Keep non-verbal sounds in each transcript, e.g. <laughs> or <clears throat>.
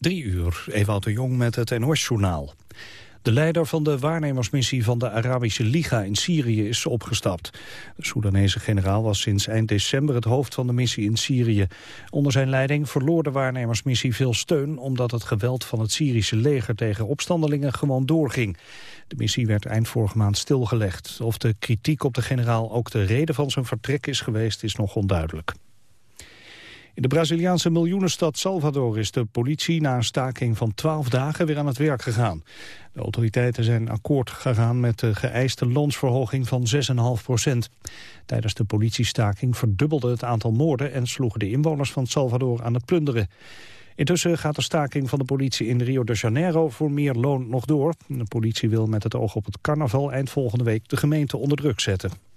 Drie uur, Ewout de Jong met het NOS-journaal. De leider van de waarnemersmissie van de Arabische Liga in Syrië is opgestapt. De Soedanese generaal was sinds eind december het hoofd van de missie in Syrië. Onder zijn leiding verloor de waarnemersmissie veel steun... omdat het geweld van het Syrische leger tegen opstandelingen gewoon doorging. De missie werd eind vorige maand stilgelegd. Of de kritiek op de generaal ook de reden van zijn vertrek is geweest, is nog onduidelijk. In de Braziliaanse miljoenenstad Salvador is de politie na een staking van 12 dagen weer aan het werk gegaan. De autoriteiten zijn akkoord gegaan met de geëiste loonsverhoging van 6,5 procent. Tijdens de politiestaking verdubbelde het aantal moorden en sloegen de inwoners van Salvador aan het plunderen. Intussen gaat de staking van de politie in Rio de Janeiro voor meer loon nog door. De politie wil met het oog op het carnaval eind volgende week de gemeente onder druk zetten.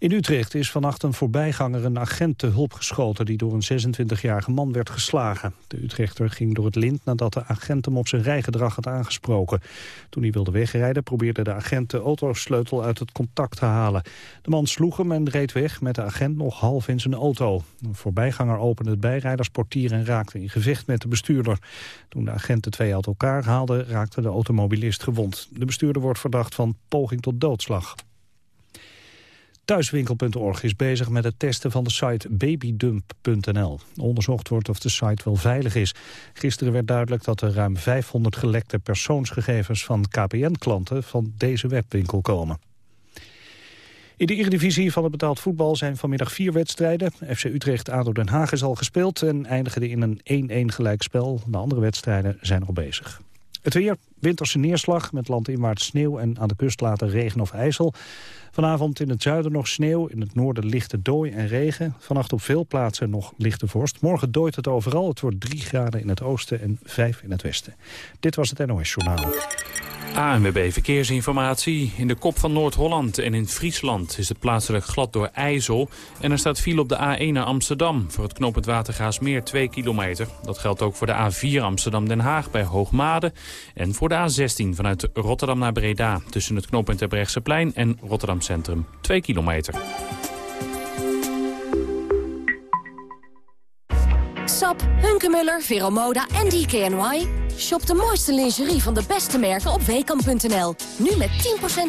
In Utrecht is vannacht een voorbijganger een agent te hulp geschoten... die door een 26-jarige man werd geslagen. De Utrechter ging door het lint nadat de agent hem op zijn rijgedrag had aangesproken. Toen hij wilde wegrijden probeerde de agent de autosleutel uit het contact te halen. De man sloeg hem en reed weg met de agent nog half in zijn auto. Een voorbijganger opende het bijrijdersportier en raakte in gevecht met de bestuurder. Toen de agent de twee uit elkaar haalde raakte de automobilist gewond. De bestuurder wordt verdacht van poging tot doodslag. Thuiswinkel.org is bezig met het testen van de site babydump.nl. Onderzocht wordt of de site wel veilig is. Gisteren werd duidelijk dat er ruim 500 gelekte persoonsgegevens van KPN-klanten van deze webwinkel komen. In de Eredivisie van het betaald voetbal zijn vanmiddag vier wedstrijden. FC Utrecht-ADO Den Haag is al gespeeld en eindigde in een 1-1 gelijkspel. De andere wedstrijden zijn nog bezig. Het weer, winterse neerslag met landinwaarts sneeuw en aan de kust later regen of ijsel. Vanavond in het zuiden nog sneeuw, in het noorden lichte dooi en regen. Vannacht op veel plaatsen nog lichte vorst. Morgen dooit het overal. Het wordt 3 graden in het oosten en 5 in het westen. Dit was het NOS Journaal. ANWB Verkeersinformatie. In de kop van Noord-Holland en in Friesland is het plaatselijk glad door IJssel. En er staat file op de A1 naar Amsterdam. Voor het knooppunt Watergaasmeer 2 kilometer. Dat geldt ook voor de A4 Amsterdam-Den Haag bij Hoogmade. En voor de A16 vanuit Rotterdam naar Breda. Tussen het knooppunt Terbrechtseplein en Rotterdam Centrum 2 kilometer. Sap, Hunkemuller, Veromoda en DKNY. Shop de mooiste lingerie van de beste merken op weekamp.nl. Nu met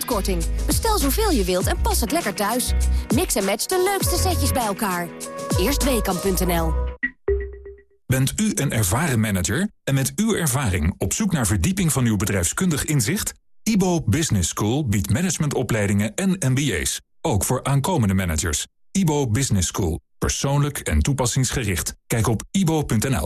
10% korting. Bestel zoveel je wilt en pas het lekker thuis. Mix en match de leukste setjes bij elkaar. Eerst weekamp.nl. Bent u een ervaren manager en met uw ervaring op zoek naar verdieping van uw bedrijfskundig inzicht? IBO Business School biedt managementopleidingen en MBA's, ook voor aankomende managers. IBO Business School, persoonlijk en toepassingsgericht. Kijk op ibo.nl.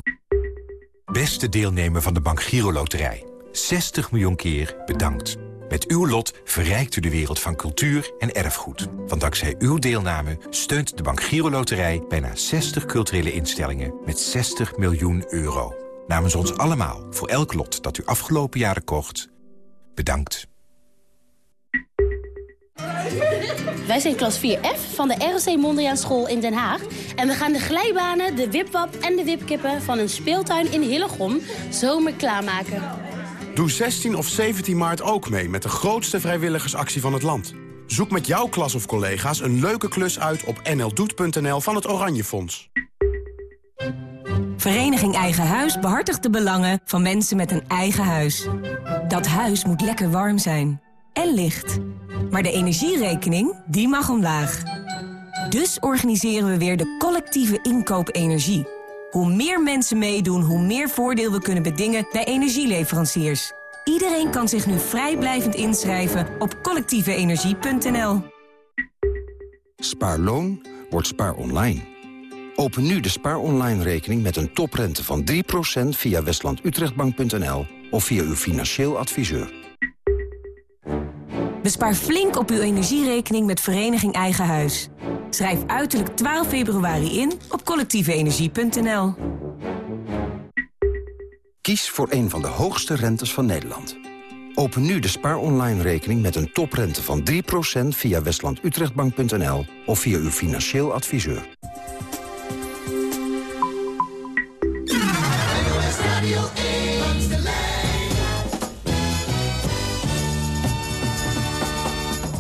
Beste deelnemer van de Bank Giro Loterij. 60 miljoen keer bedankt. Met uw lot verrijkt u de wereld van cultuur en erfgoed. Want dankzij uw deelname steunt de Bank Giro Loterij... bijna 60 culturele instellingen met 60 miljoen euro. Namens ons allemaal, voor elk lot dat u afgelopen jaren kocht... bedankt. <laughs> Wij zijn klas 4F van de ROC Mondriaan School in Den Haag. En we gaan de glijbanen, de wipwap en de wipkippen van een speeltuin in Hillegom zomer klaarmaken. Doe 16 of 17 maart ook mee met de grootste vrijwilligersactie van het land. Zoek met jouw klas of collega's een leuke klus uit op nldoet.nl van het Oranje Fonds. Vereniging Eigen Huis behartigt de belangen van mensen met een eigen huis. Dat huis moet lekker warm zijn. En licht. Maar de energierekening, die mag omlaag. Dus organiseren we weer de collectieve inkoop energie. Hoe meer mensen meedoen, hoe meer voordeel we kunnen bedingen bij energieleveranciers. Iedereen kan zich nu vrijblijvend inschrijven op collectieveenergie.nl. Spaarloon wordt spaar online. Open nu de spaar online rekening met een toprente van 3% via westlandutrechtbank.nl of via uw financieel adviseur. Bespaar flink op uw energierekening met Vereniging Eigen Huis. Schrijf uiterlijk 12 februari in op collectieveenergie.nl. Kies voor een van de hoogste rentes van Nederland. Open nu de spaar online rekening met een toprente van 3% via westlandutrechtbank.nl of via uw financieel adviseur.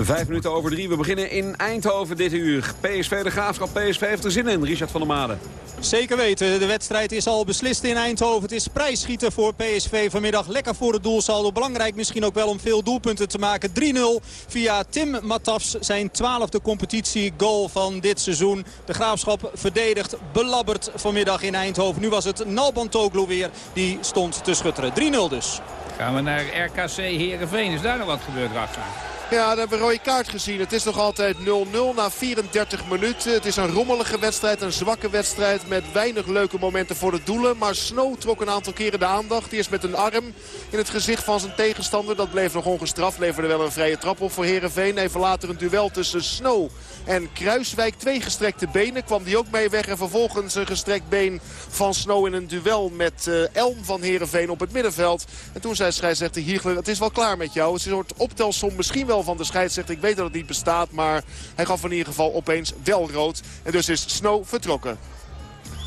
Vijf minuten over drie. We beginnen in Eindhoven dit uur. PSV de Graafschap. PSV heeft er zin in. Richard van der Made. Zeker weten. De wedstrijd is al beslist in Eindhoven. Het is prijsschieten voor PSV vanmiddag. Lekker voor het doelsaldo. Belangrijk misschien ook wel om veel doelpunten te maken. 3-0 via Tim Matafs. Zijn twaalfde competitiegoal van dit seizoen. De Graafschap verdedigt belabberd vanmiddag in Eindhoven. Nu was het Nalban Toglu weer. Die stond te schutteren. 3-0 dus. Gaan we naar RKC Heerenveen. Is daar nog wat gebeurd, Rafa? Ja, daar hebben we rode kaart gezien. Het is nog altijd 0-0 na 34 minuten. Het is een rommelige wedstrijd, een zwakke wedstrijd met weinig leuke momenten voor de doelen. Maar Snow trok een aantal keren de aandacht. Eerst met een arm in het gezicht van zijn tegenstander. Dat bleef nog ongestraft, leverde wel een vrije trap op voor Herenveen. Even later een duel tussen Snow en Kruiswijk. Twee gestrekte benen, kwam die ook mee weg. En vervolgens een gestrekt been van Snow in een duel met uh, Elm van Herenveen op het middenveld. En toen zei scheidsrechter Hiegler, het is wel klaar met jou. Het is een soort optelsom misschien wel van de scheidsrechter. Ik weet dat het niet bestaat, maar hij gaf in ieder geval opeens wel rood. En dus is Snow vertrokken.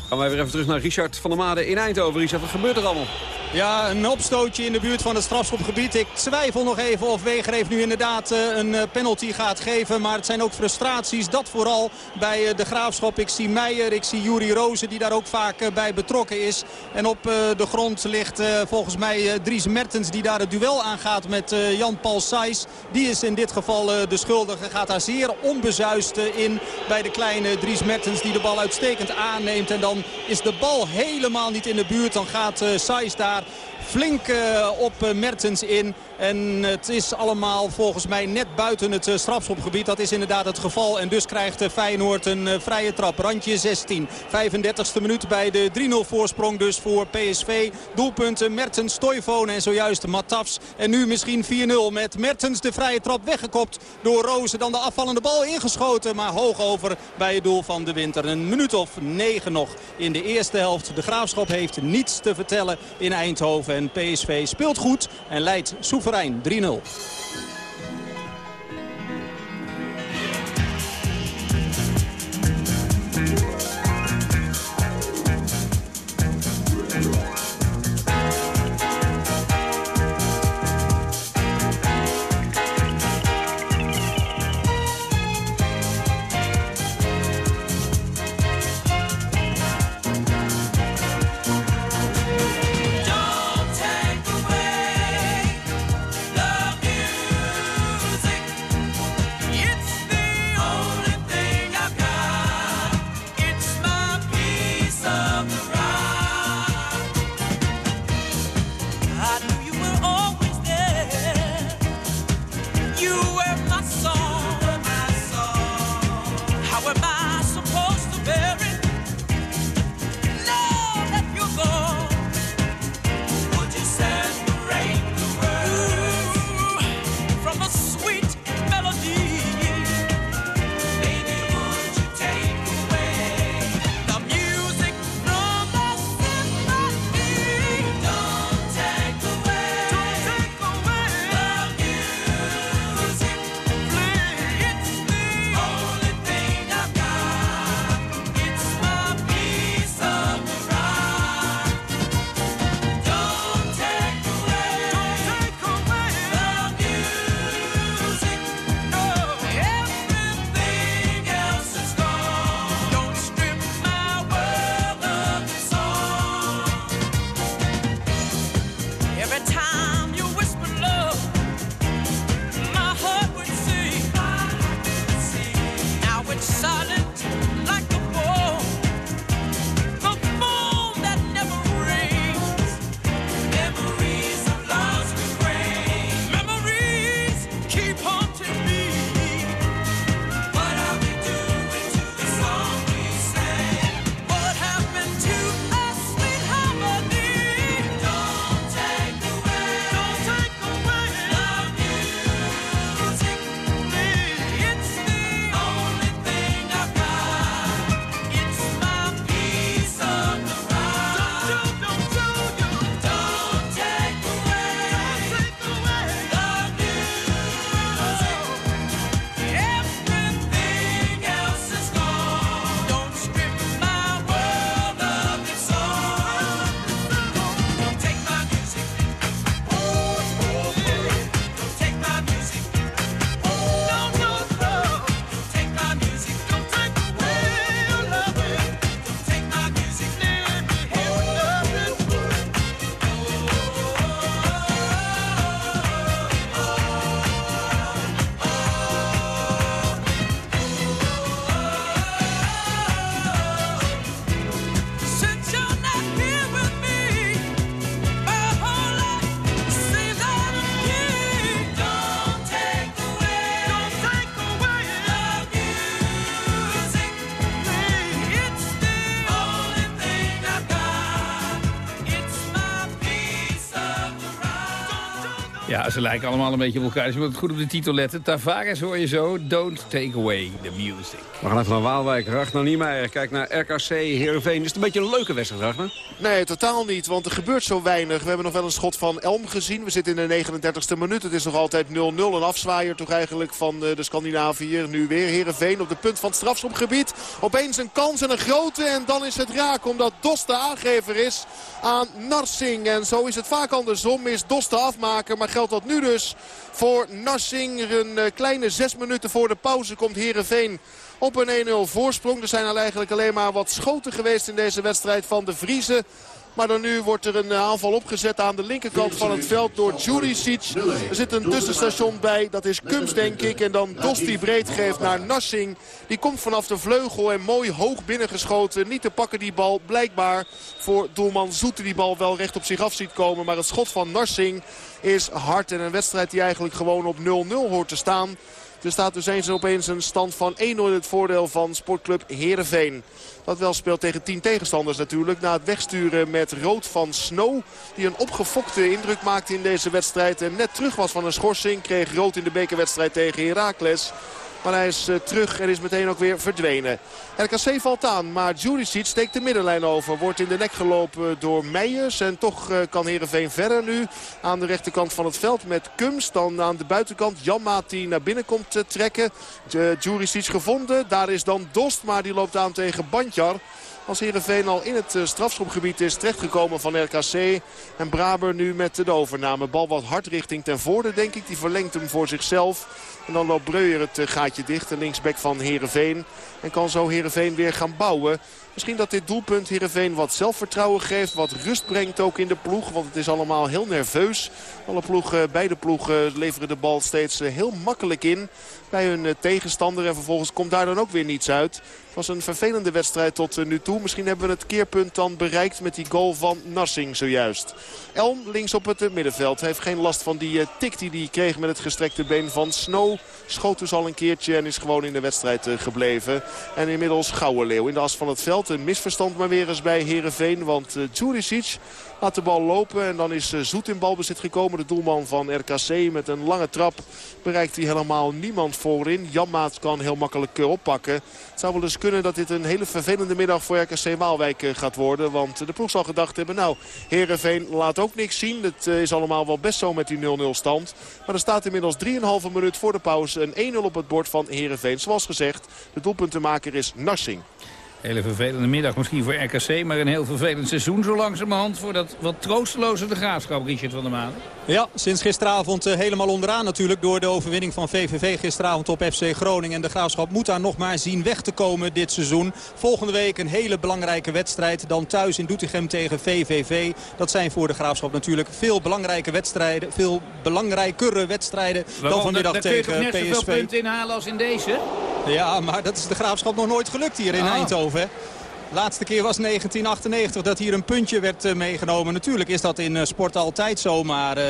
Gaan wij weer even terug naar Richard van der Made in Eindhoven. Richard, wat gebeurt er allemaal? Ja, een opstootje in de buurt van het strafschopgebied. Ik twijfel nog even of Wegereef nu inderdaad eh, een eh, penalty gaat geven. Maar het zijn ook frustraties. Dat vooral bij eh, de Graafschap. Ik zie Meijer, ik zie Juri Rozen die daar ook vaak bij betrokken is. En op de grond ligt volgens mij Dries Mertens die daar het duel aangaat met Jan-Paul Sijs. Die is in dit geval de schuldige. Gaat daar zeer onbezuist in bij de kleine Dries Mertens die de bal uitstekend aanneemt. En dan is de bal helemaal niet in de buurt. Dan gaat Sijs daar flink uh, op uh, Mertens in. En het is allemaal volgens mij net buiten het uh, strafschopgebied. Dat is inderdaad het geval. En dus krijgt Feyenoord een vrije trap. Randje 16. 35e minuut bij de 3-0 voorsprong dus voor PSV. Doelpunten Mertens, Toivonen en zojuist Matafs. En nu misschien 4-0 met Mertens de vrije trap weggekopt door Rozen. Dan de afvallende bal ingeschoten. Maar hoog over bij het doel van de winter. Een minuut of negen nog in de eerste helft. De Graafschap heeft niets te vertellen in Eindhoven. En PSV speelt goed en leidt soeverein 3-0. Ze lijken allemaal een beetje op elkaar. Dus je moet goed op de titel letten. Tavares hoor je zo. Don't take away the music. We gaan even naar Waalwijk. Ragnar Niemeyer kijkt naar RKC Heerenveen. Is het een beetje een leuke wedstrijd, Ragnar? Nee, totaal niet, want er gebeurt zo weinig. We hebben nog wel een schot van Elm gezien. We zitten in de 39e minuut. Het is nog altijd 0-0. Een afzwaaier toch eigenlijk van eh, de Scandinaviër. Nu weer Heerenveen op de punt van het strafschopgebied. Opeens een kans en een grote. En dan is het raak omdat Dos de aangever is aan Narsing. En zo is het vaak andersom. Is Dos de afmaker, maar geldt dat nu dus voor Narsing. Een eh, kleine zes minuten voor de pauze komt Heerenveen op een 1-0 voorsprong. Er zijn al eigenlijk alleen maar wat schoten geweest in deze wedstrijd van de Vriezen. Maar dan nu wordt er een aanval opgezet aan de linkerkant van het veld door Juricic. Er zit een tussenstation bij, dat is Kums denk ik. En dan Dos die breed geeft naar Nassing. Die komt vanaf de vleugel en mooi hoog binnengeschoten. Niet te pakken die bal, blijkbaar voor doelman Zoete die bal wel recht op zich af ziet komen. Maar het schot van Narsing is hard en een wedstrijd die eigenlijk gewoon op 0-0 hoort te staan. Er staat dus eens opeens een stand van 1-0 in het voordeel van sportclub Heerenveen. Dat wel speelt tegen 10 tegenstanders natuurlijk. Na het wegsturen met rood van Snow. Die een opgefokte indruk maakte in deze wedstrijd. En net terug was van een schorsing. Kreeg rood in de bekerwedstrijd tegen Heracles. Maar hij is uh, terug en is meteen ook weer verdwenen. RKC valt aan, maar Juricic steekt de middenlijn over. Wordt in de nek gelopen door Meijers. En toch uh, kan Heerenveen verder nu aan de rechterkant van het veld met Kums. Dan aan de buitenkant Janmaat die naar binnen komt trekken. Juricic gevonden. Daar is dan Dost, maar die loopt aan tegen Bandjar. Als Heerenveen al in het strafschopgebied is terechtgekomen van RKC. En Braber nu met de overname. Bal wat hard richting ten voorde denk ik. Die verlengt hem voor zichzelf. En dan loopt Breuer het gaatje dicht. De linksback van Heerenveen. En kan zo Heerenveen weer gaan bouwen. Misschien dat dit doelpunt Heerenveen wat zelfvertrouwen geeft. Wat rust brengt ook in de ploeg. Want het is allemaal heel nerveus. Alle ploegen, beide ploegen leveren de bal steeds heel makkelijk in. Bij hun tegenstander. En vervolgens komt daar dan ook weer niets uit. Het was een vervelende wedstrijd tot nu toe. Misschien hebben we het keerpunt dan bereikt met die goal van Narsing zojuist. Elm links op het middenveld. Heeft geen last van die tik die hij kreeg met het gestrekte been van Snow. Schoot dus al een keertje en is gewoon in de wedstrijd gebleven. En inmiddels Leeuw in de as van het veld. Een misverstand maar weer eens bij Heerenveen. Want uh, Juricic laat de bal lopen. En dan is uh, Zoet in balbezit gekomen. De doelman van RKC met een lange trap bereikt hij helemaal niemand voorin. Janmaat kan heel makkelijk uh, oppakken. Het zou wel eens kunnen dat dit een hele vervelende middag voor RKC Waalwijk gaat worden. Want de ploeg zal gedacht hebben, nou, Heerenveen laat ook niks zien. Het is allemaal wel best zo met die 0-0 stand. Maar er staat inmiddels 3,5 minuut voor de pauze een 1-0 op het bord van Heerenveen. Zoals gezegd, de doelpuntenmaker is Narsing. Hele vervelende middag misschien voor RKC, maar een heel vervelend seizoen zo langzamerhand voor dat wat troosteloze de graafschap, Richard van der Maan. Ja, sinds gisteravond uh, helemaal onderaan natuurlijk door de overwinning van VVV gisteravond op FC Groningen. En de graafschap moet daar nog maar zien weg te komen dit seizoen. Volgende week een hele belangrijke wedstrijd. Dan thuis in Doetinchem tegen VVV. Dat zijn voor de graafschap natuurlijk veel belangrijke wedstrijden. Veel belangrijkere wedstrijden Waarom? dan vanmiddag dan, dan tegen kun je toch net PSV. zoveel punten inhalen als in deze? Ja, maar dat is de graafschap nog nooit gelukt hier in ah. Eindhoven. Laatste keer was 1998 dat hier een puntje werd uh, meegenomen. Natuurlijk is dat in uh, sport altijd zo. Maar uh,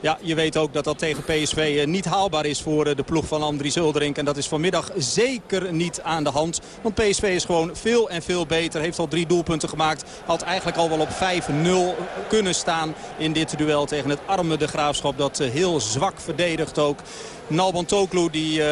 ja, je weet ook dat dat tegen PSV niet haalbaar is voor de ploeg van Andries Zulderink. En dat is vanmiddag zeker niet aan de hand. Want PSV is gewoon veel en veel beter. Heeft al drie doelpunten gemaakt. Had eigenlijk al wel op 5-0 kunnen staan in dit duel tegen het arme De Graafschap. Dat heel zwak verdedigt ook. Nalban Toklu die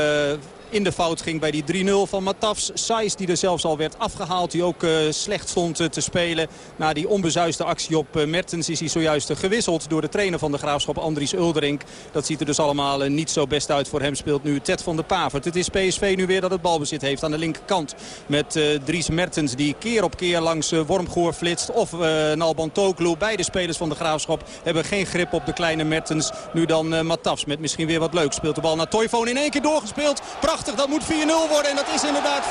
in de fout ging bij die 3-0 van Matafs. Saiz die er zelfs al werd afgehaald. Die ook uh, slecht stond uh, te spelen. Na die onbezuiste actie op uh, Mertens is hij zojuist gewisseld door de trainer van de Graafschap Andries Ulderink. Dat ziet er dus allemaal niet zo best uit voor hem. Speelt nu Ted van der Pavert. Het is PSV nu weer dat het balbezit heeft aan de linkerkant. Met Dries Mertens die keer op keer langs Wormgoor flitst. Of Nalban Toklu. Beide spelers van de Graafschap hebben geen grip op de kleine Mertens. Nu dan Matafs met misschien weer wat leuk. Speelt de bal naar Toivoon in één keer doorgespeeld. Prachtig dat moet 4-0 worden en dat is inderdaad 4-0.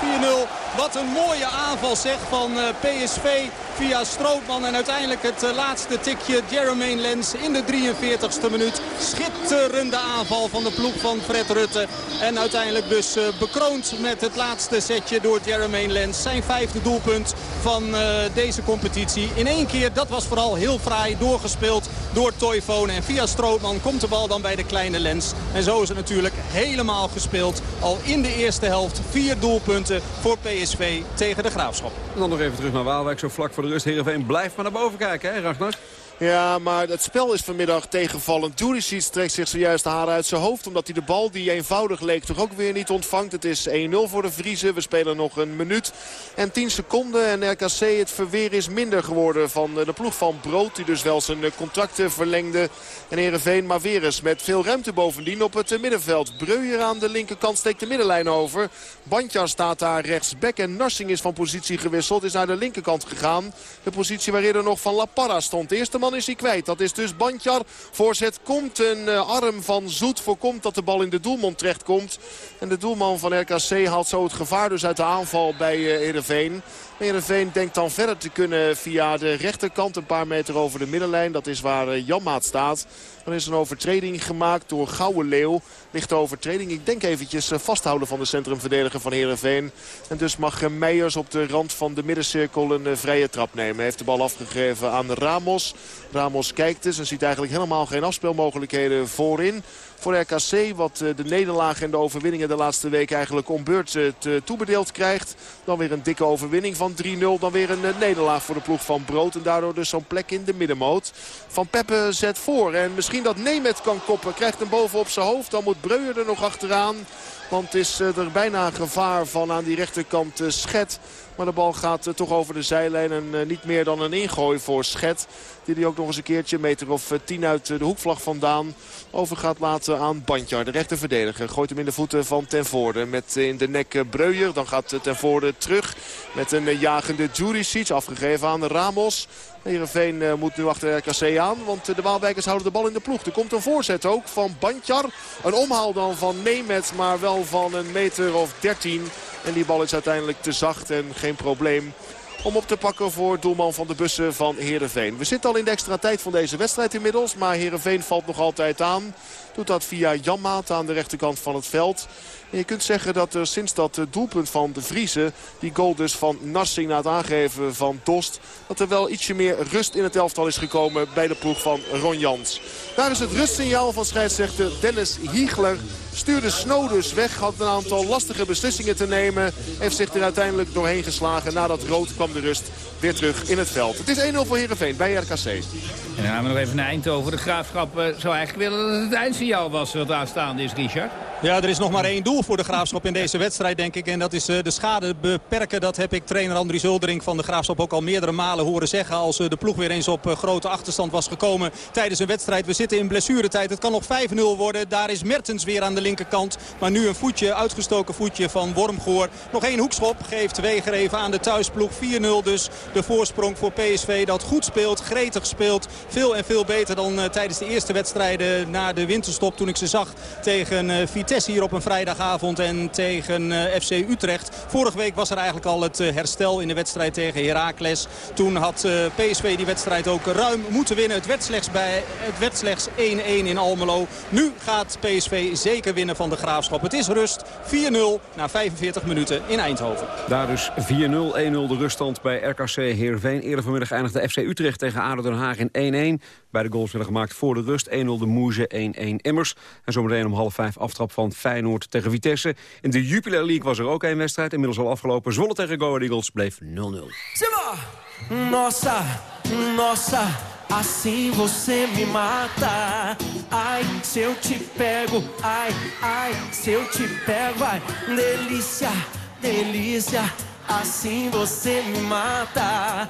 Wat een mooie aanval zeg van uh, PSV via Strootman. En uiteindelijk het uh, laatste tikje Jermaine Lens in de 43ste minuut. Schitterende aanval van de ploeg van Fred Rutte. En uiteindelijk dus uh, bekroond met het laatste setje door Jermaine Lens. Zijn vijfde doelpunt van deze competitie. In één keer, dat was vooral heel fraai doorgespeeld door Toyfone. En via Strootman komt de bal dan bij de kleine Lens. En zo is het natuurlijk helemaal gespeeld. Al in de eerste helft. Vier doelpunten voor PSV tegen de Graafschap. En dan nog even terug naar Waalwijk. Zo vlak voor de rust. Heerenveen blijft maar naar boven kijken, hè Ragnar? Ja, maar het spel is vanmiddag tegenvallend. Juricic trekt zich zojuist de haren uit zijn hoofd. Omdat hij de bal die eenvoudig leek toch ook weer niet ontvangt. Het is 1-0 voor de Vriezen. We spelen nog een minuut en 10 seconden. En RKC het verweer is minder geworden van de ploeg van Brood. Die dus wel zijn contracten verlengde. En Heerenveen maar weer eens met veel ruimte bovendien op het middenveld. Breuer aan de linkerkant steekt de middenlijn over. Bandjar staat daar rechtsback. En Narsing is van positie gewisseld. Is naar de linkerkant gegaan. De positie waar eerder nog van La Parra stond. De eerste man is hij kwijt. Dat is dus Bandjar. Voorzet komt een eh, arm van Zoet. Voorkomt dat de bal in de doelmond terechtkomt. En de doelman van RKC haalt zo het gevaar dus uit de aanval bij uh, Heerenveen. Denkt dan verder te kunnen via de rechterkant. Een paar meter over de middenlijn. Dat is waar eh, Janmaat staat. Dan is een overtreding gemaakt door Gouwe Leeuw. Lichte overtreding. Ik denk eventjes eh, vasthouden van de centrumverdediger van Heerenveen. En dus mag eh, Meijers op de rand van de middencirkel een vrije trap nemen. Hij heeft de bal afgegeven aan Ramos. Ramos kijkt dus en ziet eigenlijk helemaal geen afspeelmogelijkheden voorin voor RKC. Wat eh, de nederlagen en de overwinningen de laatste week eigenlijk om beurt eh, toebedeeld krijgt. Dan weer een dikke overwinning van 3-0. Dan weer een eh, nederlaag voor de ploeg van Brood. En daardoor dus zo'n plek in de middenmoot. Van Peppe zet voor. En misschien dat Nemet kan koppen. Krijgt hem boven op zijn hoofd. Dan moet Breuer er nog achteraan. Want is er bijna gevaar van aan die rechterkant Schet. Maar de bal gaat toch over de zijlijn. En niet meer dan een ingooi voor Schet. Die hij ook nog eens een keertje, meter of tien uit de hoekvlag vandaan over gaat laten aan Bandjar. De rechterverdediger gooit hem in de voeten van Ten Voorde. Met in de nek Breuer. Dan gaat Ten Voorde terug met een jagende Juricic. Afgegeven aan Ramos. Heerenveen eh, moet nu achter RKC aan. Want de Waalwijkers houden de bal in de ploeg. Er komt een voorzet ook van Bandjar. Een omhaal dan van Nemet. Maar wel van een meter of 13. En die bal is uiteindelijk te zacht en geen probleem om op te pakken voor doelman van de bussen van Heerenveen. We zitten al in de extra tijd van deze wedstrijd inmiddels. Maar Heerenveen valt nog altijd aan. Doet dat via Janmaat aan de rechterkant van het veld. En je kunt zeggen dat er sinds dat doelpunt van de Vriezen... die goal dus van Narsing na het aangeven van Dost... dat er wel ietsje meer rust in het elftal is gekomen bij de ploeg van Ron Jans. Daar is het rustsignaal van scheidsrechter Dennis Hiegler. Stuurde Snow dus weg, had een aantal lastige beslissingen te nemen. Heeft zich er uiteindelijk doorheen geslagen. Nadat rood kwam de rust weer terug in het veld. Het is 1-0 voor Heerenveen bij RKC. En dan gaan we nog even naar Eindhoven. De Graafschap uh, zou eigenlijk willen dat het eindsignaal was wat aanstaande is, Richard. Ja, er is nog maar één doel voor de Graafschap in deze wedstrijd, denk ik. En dat is uh, de schade beperken. Dat heb ik trainer Andries Zuldering van de Graafschap ook al meerdere malen horen zeggen. Als uh, de ploeg weer eens op grote achterstand was gekomen tijdens een wedstrijd. We zitten in blessuretijd. Het kan nog 5-0 worden. Daar is Mertens weer aan de linkerkant. Maar nu een voetje, uitgestoken voetje van Wormgoor. Nog één hoekschop geeft Weger even aan de thuisploeg. 4-0 dus de voorsprong voor PSV dat goed speelt, gretig speelt. Veel en veel beter dan tijdens de eerste wedstrijden na de winterstop. Toen ik ze zag tegen uh, Vitesse hier op een vrijdagavond en tegen uh, FC Utrecht. Vorige week was er eigenlijk al het herstel in de wedstrijd tegen Heracles. Toen had PSV die wedstrijd ook ruim moeten winnen. Het werd slechts, bij, het werd slechts 1-1 in Almelo. Nu gaat PSV zeker winnen van de Graafschap. Het is rust 4-0 na 45 minuten in Eindhoven. Daar dus 4-0, 1-0 de ruststand bij RKC Heerenveen. Eerder vanmiddag eindigde FC Utrecht tegen ADO Den Haag in 1-1. Beide goals werden gemaakt voor de rust. 1-0 de Moeze, 1-1 Immers. En zometeen om half vijf aftrap van Feyenoord tegen Vitesse. In de Jupiler League was er ook één wedstrijd. Inmiddels al afgelopen. Zwolle tegen Go Eagles bleef 0-0. Nossa, nossa, assim você me mata. Ai, se te pego, ai, ai, te pego. Assim você me mata.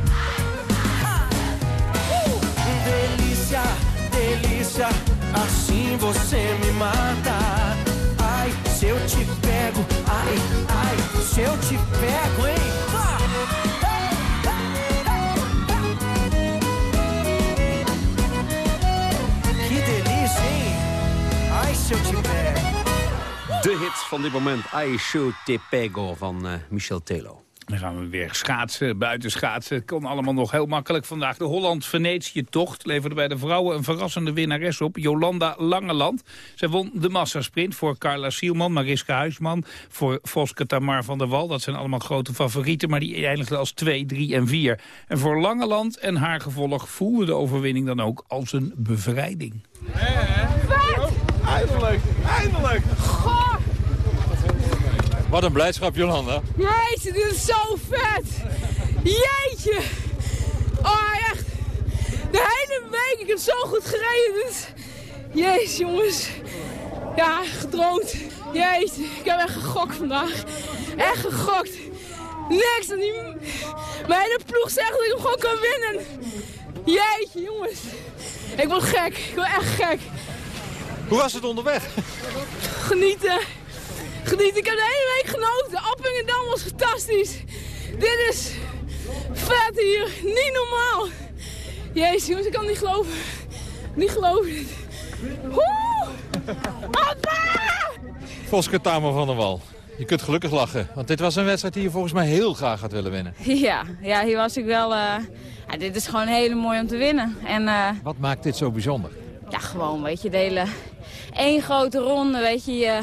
Delícia, delícia, assim você me mata. Ai, se eu te pego, ai, ai, se eu te pego, hein? Que delícia, hein? Ai, se eu te pego. De hit van dit moment, I Shoot Te Pego van eh, Michel Telo. Dan gaan we weer schaatsen, buiten schaatsen. Kon allemaal nog heel makkelijk vandaag. De Holland-Venetië-tocht leverde bij de vrouwen een verrassende winnares op. Jolanda Langeland. Zij won de massasprint voor Carla Sielman, Mariska Huisman... voor Voske Tamar van der Wal. Dat zijn allemaal grote favorieten, maar die eindigden als 2, 3 en 4. En voor Langeland en haar gevolg voelde de overwinning dan ook als een bevrijding. Eindelijk, eindelijk. Goh, Wat een blijdschap, Jolanda. jeetje, dit is zo vet. Jeetje. Oh, echt. De hele week, ik heb zo goed gereden. Is... Jezus, jongens. Ja, gedroomd. Jeetje, ik heb echt gegokt vandaag. Echt gegokt. Niks. En die... Mijn hele ploeg zegt dat ik hem gewoon kan winnen. Jeetje, jongens. Ik word gek. Ik word echt gek. Hoe was het onderweg? Genieten. Genieten. Ik heb de hele week genoten. Appingedam was fantastisch. Dit is vet hier. Niet normaal. Jezus, jongens, ik kan het niet geloven. Niet geloven. Woe! Papa! Voske Tamer van der Wal. Je kunt gelukkig lachen, want dit was een wedstrijd die je volgens mij heel graag had willen winnen. Ja, ja hier was ik wel... eh, ja, dit is gewoon heel mooi om te winnen. En eh, Wat maakt dit zo bijzonder? ja, gewoon, weet je, de hele... één grote ronde, weet je, je...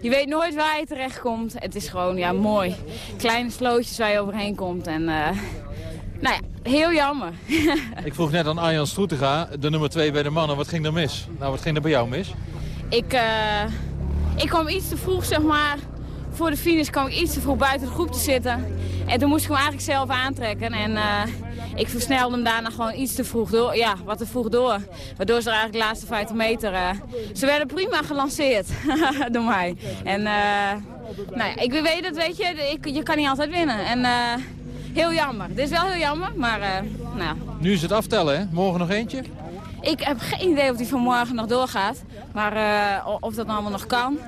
Je weet nooit waar je terecht komt. Het is gewoon, ja, mooi. Kleine slootjes waar je overheen komt. En, eh, nou ja, heel jammer. <laughs> Ik vroeg net aan Arjan Stroetega, de nummer 2 bij de mannen, wat ging er mis? Nou, wat ging er bij jou mis? ik, eh, ik kwam iets te vroeg, zeg maar. Voor de finish kwam ik iets te vroeg buiten de groep te zitten. En toen moest ik hem eigenlijk zelf aantrekken. En eh, ik versnelde hem daarna gewoon iets te vroeg door. Ja, wat te vroeg door. Waardoor ze er eigenlijk de laatste 50 meter... eh, ze werden prima gelanceerd <laughs> door mij. En eh, nou ja, ik weet het, weet je. Ik, je kan niet altijd winnen. En eh, heel jammer. Het is wel heel jammer, maar nou. Nu is het aftellen, hè? Morgen nog eentje? Ik heb geen idee of die vanmorgen nog doorgaat. Maar of dat nou allemaal nog kan.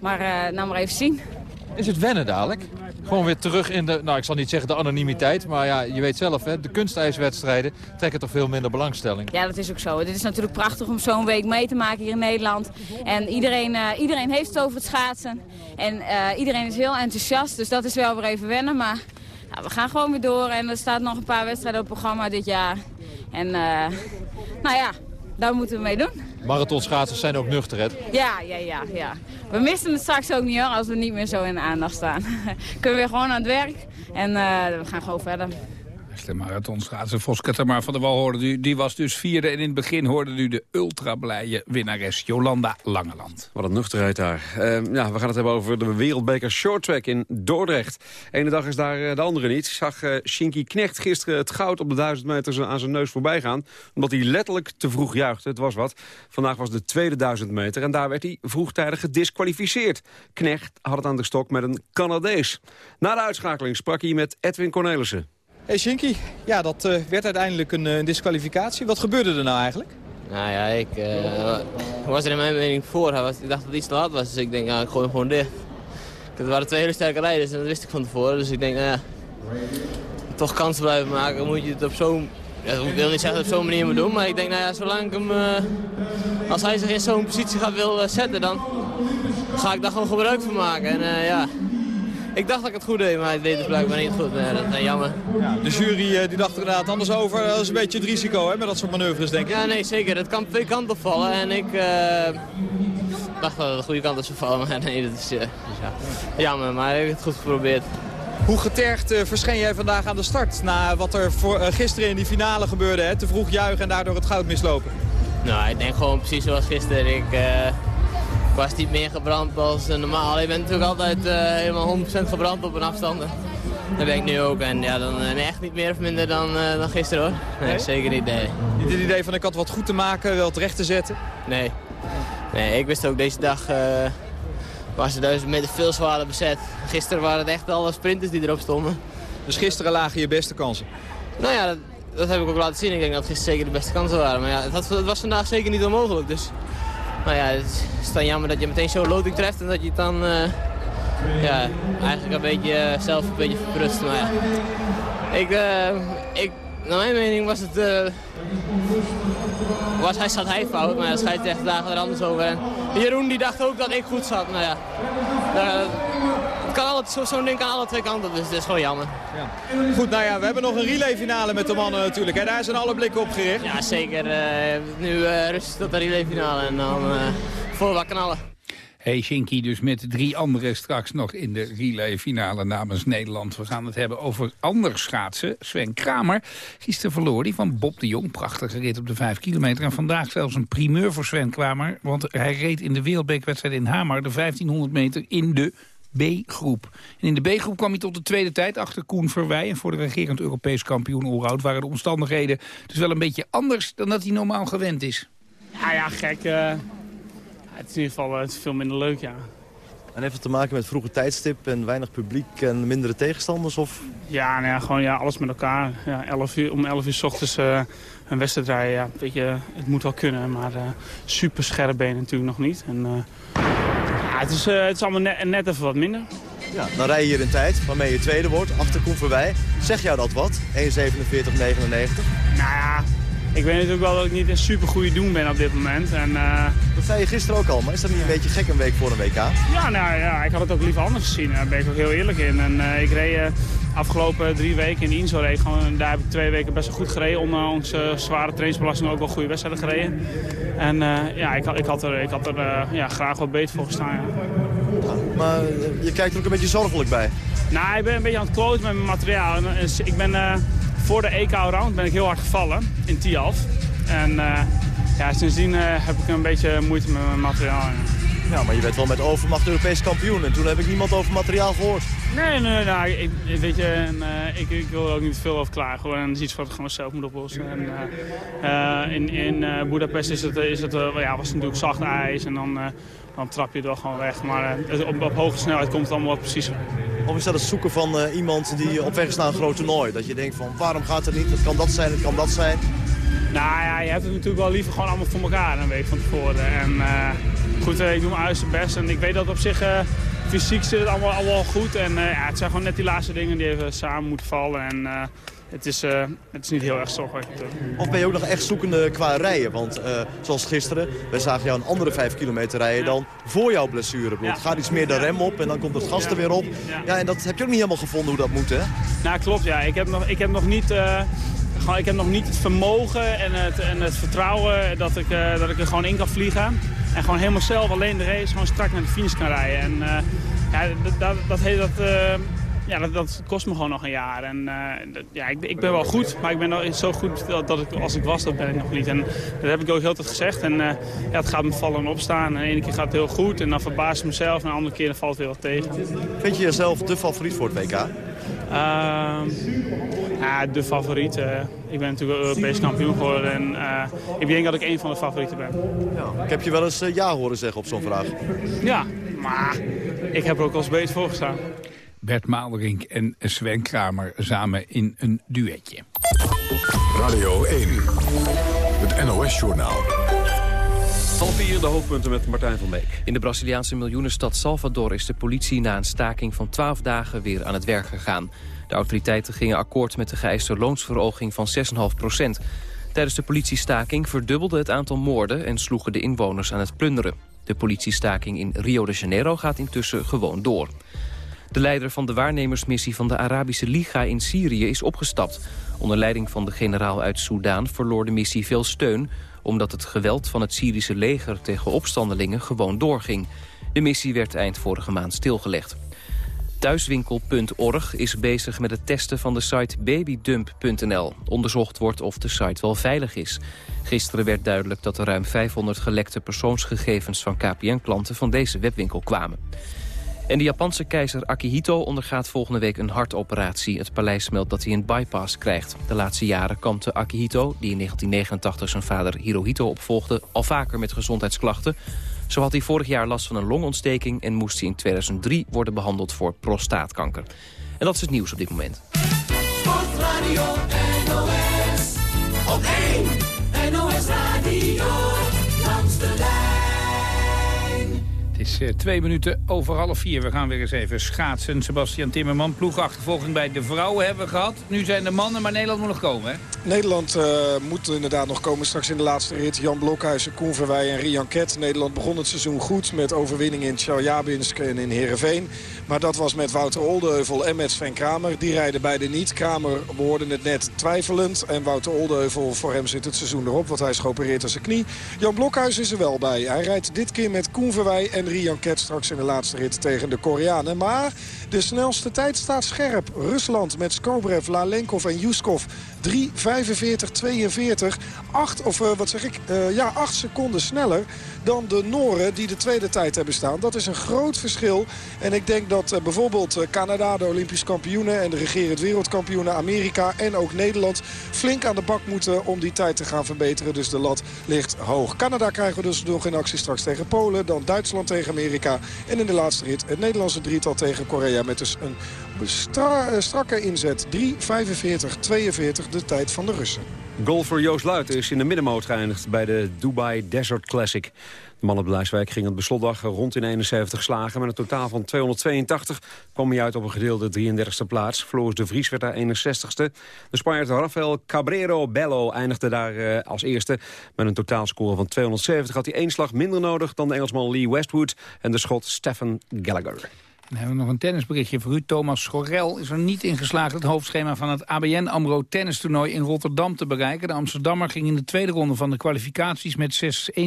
Maar nou maar even zien. Is het wennen dadelijk? Gewoon weer terug in de, nou ik zal niet zeggen de anonimiteit, maar ja, je weet zelf, hè, de kunstijswedstrijden trekken toch veel minder belangstelling. Ja, dat is ook zo. Dit is natuurlijk prachtig om zo'n week mee te maken hier in Nederland. En iedereen, eh, iedereen heeft het over het schaatsen. En eh, iedereen is heel enthousiast. Dus dat is wel weer even wennen. Maar ja, we gaan gewoon weer door. En er staat nog een paar wedstrijden op het programma dit jaar. En eh, nou ja, daar moeten we mee doen. Marathonschaatsers zijn ook nuchter, hè? Ja, ja, ja, ja. We missen het straks ook niet hoor, als we niet meer zo in de aandacht staan. <laughs> Kunnen we weer gewoon aan het werk. En eh, we gaan gewoon verder. De marathonschaatser Voske Tamar van der Wal hoorde u. Die was dus vierde en in het begin hoorde u de ultra blije winnares Jolanda Langeland. Wat een nuchterheid daar. Eh, ja, we gaan het hebben over de wereldbeker shorttrack in Dordrecht. Ene dag is daar eh, de andere niet. Ik zag eh Shinky Knecht gisteren het goud op de 1000 meter aan zijn neus voorbij gaan. Omdat hij letterlijk te vroeg juichte. Het was wat. Vandaag was de tweede 1000 meter en daar werd hij vroegtijdig gedisqualificeerd. Knecht had het aan de stok met een Canadees. Na de uitschakeling sprak hij met Edwin Cornelissen. Hey Shinky, ja, dat eh, werd uiteindelijk een, eh, een disqualificatie. Wat gebeurde er nou eigenlijk? Nou ja, ik eh, was er in mijn mening voor. Ik dacht dat het iets te laat was, dus ik denk, nou, ik gooi hem gewoon dicht. Het waren twee hele sterke rijders en dat wist ik van tevoren. Dus ik denk, nou ja, toch kansen blijven maken, moet je het op zo'n ik wil niet zeggen dat op zo'n manier moet doen, maar ik denk, nou ja, zolang ik hem, als hij zich in zo'n positie gaat wil zetten, dan ga ik daar gewoon gebruik van maken. En ja, ik dacht dat ik het goed deed, maar ik deed het blijkbaar niet goed. Nee, dat is jammer. Ja, de jury die dacht er inderdaad anders over. Dat is een beetje het risico hè, met dat soort manoeuvres, denk ik. Ja, nee, zeker. Het kan twee kanten opvallen. En ik dacht dat het de goede kant zou vallen. Maar <laughs> nee, dat is dus ja, jammer. Maar ik heb het goed geprobeerd. Hoe getergd uh, verscheen jij vandaag aan de start? Na wat er voor, uh, gisteren in die finale gebeurde. Hè? Te vroeg juichen en daardoor het goud mislopen. Nou, ik denk gewoon precies zoals gisteren. Ik uh, was niet meer gebrand als normaal. Ik ben natuurlijk altijd helemaal 100% gebrand op een afstand. Dat ben ik nu ook. En ja, dan nee, echt niet meer of minder dan, dan gisteren hoor. Nee, nee? zeker niet. Nee. Niet het idee van ik had wat goed te maken, wel terecht te zetten? Nee. Nee, ik wist ook deze dag was de duizend meter veel zwaarder bezet. Gisteren waren het echt alle sprinters die erop stonden. Dus gisteren lagen je beste kansen? Nou ja, dat, dat heb ik ook laten zien. Ik denk dat gisteren zeker de beste kansen waren. Maar ja, het, had, het was vandaag zeker niet onmogelijk. Dus nou ja, het is dan jammer dat je meteen zo'n loting treft en dat je het dan uh, ja, eigenlijk een beetje uh, zelf een beetje verprust. Maar ja, ik, uh, ik, naar mijn mening was het was hij, zat hij fout, maar de echt dagen er anders over. En Jeroen die dacht ook dat ik goed zat. Nou ja, uh, het kan altijd, zo'n ding kan alle twee kanten, dus het is gewoon jammer. Ja. Goed, nou ja, we hebben nog een relayfinale met de mannen natuurlijk. Hè? Daar zijn alle blikken op gericht. Ja, zeker. Uh, nu uh, rustig tot de relayfinale en dan uh, vol wat knallen. Helsinki dus met drie anderen straks nog in de relay-finale namens Nederland. We gaan het hebben over anders schaatsen. Sven Kramer, gisteren verloor die van Bob de Jong. Prachtige rit op de 5 kilometer. En vandaag zelfs een primeur voor Sven Kramer. Want hij reed in de wereldbekerwedstrijd in Hamar de 1500 meter in de B-groep. En in de B-groep kwam hij tot de tweede tijd achter Koen Verwij. En voor de regerend Europees kampioen Allround waren de omstandigheden dus wel een beetje anders dan dat hij normaal gewend is. Ja, ja, gek. Uh, het is in ieder geval het is veel minder leuk, ja. En heeft het te maken met vroege tijdstip en weinig publiek en mindere tegenstanders? Of? Ja, nou ja, gewoon ja, alles met elkaar. Ja, 11 uur, om 11 uur s ochtends uh, een wedstrijd rijden. Ja, weet je, het moet wel kunnen, maar uh, super scherp ben je natuurlijk nog niet. En, uh, het, is, het is allemaal net, net, even wat minder. Ja, dan rij je hier een tijd waarmee je tweede wordt, achter Koen voorbij. Zeg jou dat wat? 1.47.99? Nou ja, ik weet natuurlijk wel dat ik niet een super goede doen ben op dit moment. En, uh, dat zei je gisteren ook al, maar is dat niet een beetje gek een week voor een WK? Ja, nou ja, ik had het ook liever anders gezien. Daar ben ik ook heel eerlijk in. En uh, ik reed uh, afgelopen drie weken in reed gewoon, daar heb ik twee weken best wel goed gereden. Ondanks zware trainingsbelasting ook wel goede wedstrijden gereden. En ja, ik, ik, had er, ik had er ja, graag wat beter voor gestaan. Ja. maar je kijkt er ook een beetje zorgelijk bij. Nou, ik ben een beetje aan het kloten met mijn materiaal. En, ik ben voor de EK Round ben ik heel hard gevallen in Tialf. En uh, ja, sindsdien uh, heb ik een beetje moeite met mijn materiaal. Ja, maar je bent wel met overmacht Europees kampioen en toen heb ik niemand over materiaal gehoord. Nee, nee, nou, ik, weet je, en, uh, ik, ik, wil er ook niet veel over klagen. En dat is iets wat ik gewoon zelf moet oplossen. En, uh, in in Budapest is het, is het, ja, was het natuurlijk zacht ijs en dan, dan trap je het wel gewoon weg. Maar op, op, hoge snelheid komt het allemaal wat preciezer. Of is dat het zoeken van iemand die op weg is naar een groot toernooi? Dat je denkt van waarom gaat het niet, het kan dat zijn, het kan dat zijn. Nou ja, je hebt het natuurlijk wel liever gewoon allemaal voor elkaar een week van tevoren. En goed, ik doe mijn uiterste best en ik weet dat op zich fysiek zit het allemaal, allemaal goed. En ja, het zijn gewoon net die laatste dingen die even samen moeten vallen. En het, is, het is niet heel erg zorgwekkend. Of ben je ook nog echt zoekende qua rijden? Want zoals gisteren, wij zagen jou een andere vijf kilometer rijden dan voor jouw blessure. Het gaat iets meer de rem op en dan komt het gas er weer op. Ja. en dat heb je ook niet helemaal gevonden hoe dat moet, hè? Nou, klopt, ja. Ik heb nog, ik heb nog niet... ik heb nog niet het vermogen en het, en het vertrouwen dat ik, uh, dat ik er gewoon in kan vliegen. En gewoon helemaal zelf alleen de race gewoon strak naar de finish kan rijden. En uh, ja, dat, dat, dat, dat, uh, ja, dat, dat, kost me gewoon nog een jaar. En dat, ja, ik, ik, ben wel goed, maar ik ben nog zo goed dat, dat ik, als ik was, dat ben ik nog niet. En dat heb ik ook heel tijd gezegd. En ja, het gaat me vallen en opstaan. En de ene keer gaat het heel goed en dan verbaas ik mezelf. En de andere keer valt het weer wat tegen. Vind je jezelf de favoriet voor het WK? Uh, ja, de favoriet. Uh, ik ben natuurlijk Europees kampioen geworden en uh, ik denk dat ik een van de favorieten ben. Ja, ik heb je wel eens uh, ja horen zeggen op zo'n vraag. Ja, maar ik heb er ook eens beter voor gestaan. Bert Maalderink en Sven Kramer samen in een duetje. Radio 1, het NOS-journaal. Half vier, de hoofdpunten met Martijn van Beek. In de Braziliaanse miljoenenstad Salvador is de politie na een staking van 12 dagen weer aan het werk gegaan. De autoriteiten gingen akkoord met de geëiste loonsverhoging van 6,5 procent. Tijdens de politiestaking verdubbelde het aantal moorden en sloegen de inwoners aan het plunderen. De politiestaking in Rio de Janeiro gaat intussen gewoon door. De leider van de waarnemersmissie van de Arabische Liga in Syrië is opgestapt. Onder leiding van de generaal uit Soudaan verloor de missie veel steun... omdat het geweld van het Syrische leger tegen opstandelingen gewoon doorging. De missie werd eind vorige maand stilgelegd. Thuiswinkel.org is bezig met het testen van de site babydump.nl. Onderzocht wordt of de site wel veilig is. Gisteren werd duidelijk dat er ruim 500 gelekte persoonsgegevens van KPN-klanten van deze webwinkel kwamen. En de Japanse keizer Akihito ondergaat volgende week een hartoperatie. Het paleis meldt dat hij een bypass krijgt. De laatste jaren kampte Akihito, die in 1989 zijn vader Hirohito opvolgde... al vaker met gezondheidsklachten. Zo had hij vorig jaar last van een longontsteking... en moest hij in 2003 worden behandeld voor prostaatkanker. En dat is het nieuws op dit moment. Sportradio NOS, op 1 NOS Radio, is uh, twee minuten over half vier. We gaan weer eens even schaatsen. Sebastian Timmerman, ploegachtervolging bij de vrouwen hebben we gehad. Nu zijn de mannen, maar Nederland moet nog komen, hè? Nederland uh, moet inderdaad nog komen straks in de laatste rit. Jan Blokhuizen, Koen Verwij en Rian Ket. Nederland begon het seizoen goed met overwinningen in Tjeljabinsk en in Heerenveen. Maar dat was met Wouter Oldeheuvel en met Sven Kramer. Die rijden beide niet. Kramer behoorde het net twijfelend. En Wouter Oldeheuvel, voor hem zit het seizoen erop. Want hij is geopereerd aan zijn knie. Jan Blokhuizen is er wel bij. Hij rijdt dit keer met Koen Verwij en Rian Ket straks in de laatste rit tegen de Koreanen. Maar de snelste tijd staat scherp. Rusland met Skobrev, Lalenkov en Yuskov. 3, 45, 42. 8, of uh, wat zeg ik, uh, ja, 8 seconden sneller dan de Noren die de tweede tijd hebben staan. Dat is een groot verschil. En ik denk dat uh, bijvoorbeeld Canada, de Olympisch kampioenen... en de regerend wereldkampioenen Amerika en ook Nederland... flink aan de bak moeten om die tijd te gaan verbeteren. Dus de lat ligt hoog. Canada krijgen we dus nog in actie straks tegen Polen. Dan Duitsland tegen Amerika. En in de laatste rit het Nederlandse drietal tegen Korea. Met dus een stra strakke inzet. 3, 45, 42 de tijd van de Russen. Golfer Joost Luiten is in de middenmoot geëindigd bij de Dubai Desert Classic. De man op Blijswijk ging het beslotdag rond in 71 slagen. Met een totaal van 282 kwam hij uit op een gedeelde 33e plaats. Floris de Vries werd daar 61ste. De Spanjaard Rafael Cabrero Bello eindigde daar uh, als eerste. Met een totaalscore van 270 had hij één slag minder nodig... dan de Engelsman Lee Westwood en de Schot Stephen Gallagher. Dan hebben we nog een tennisberichtje voor u. Thomas Schorel is er niet in geslaagd het hoofdschema van het ABN AMRO tennistoernooi in Rotterdam te bereiken. De Amsterdammer ging in de tweede ronde van de kwalificaties met 6-1,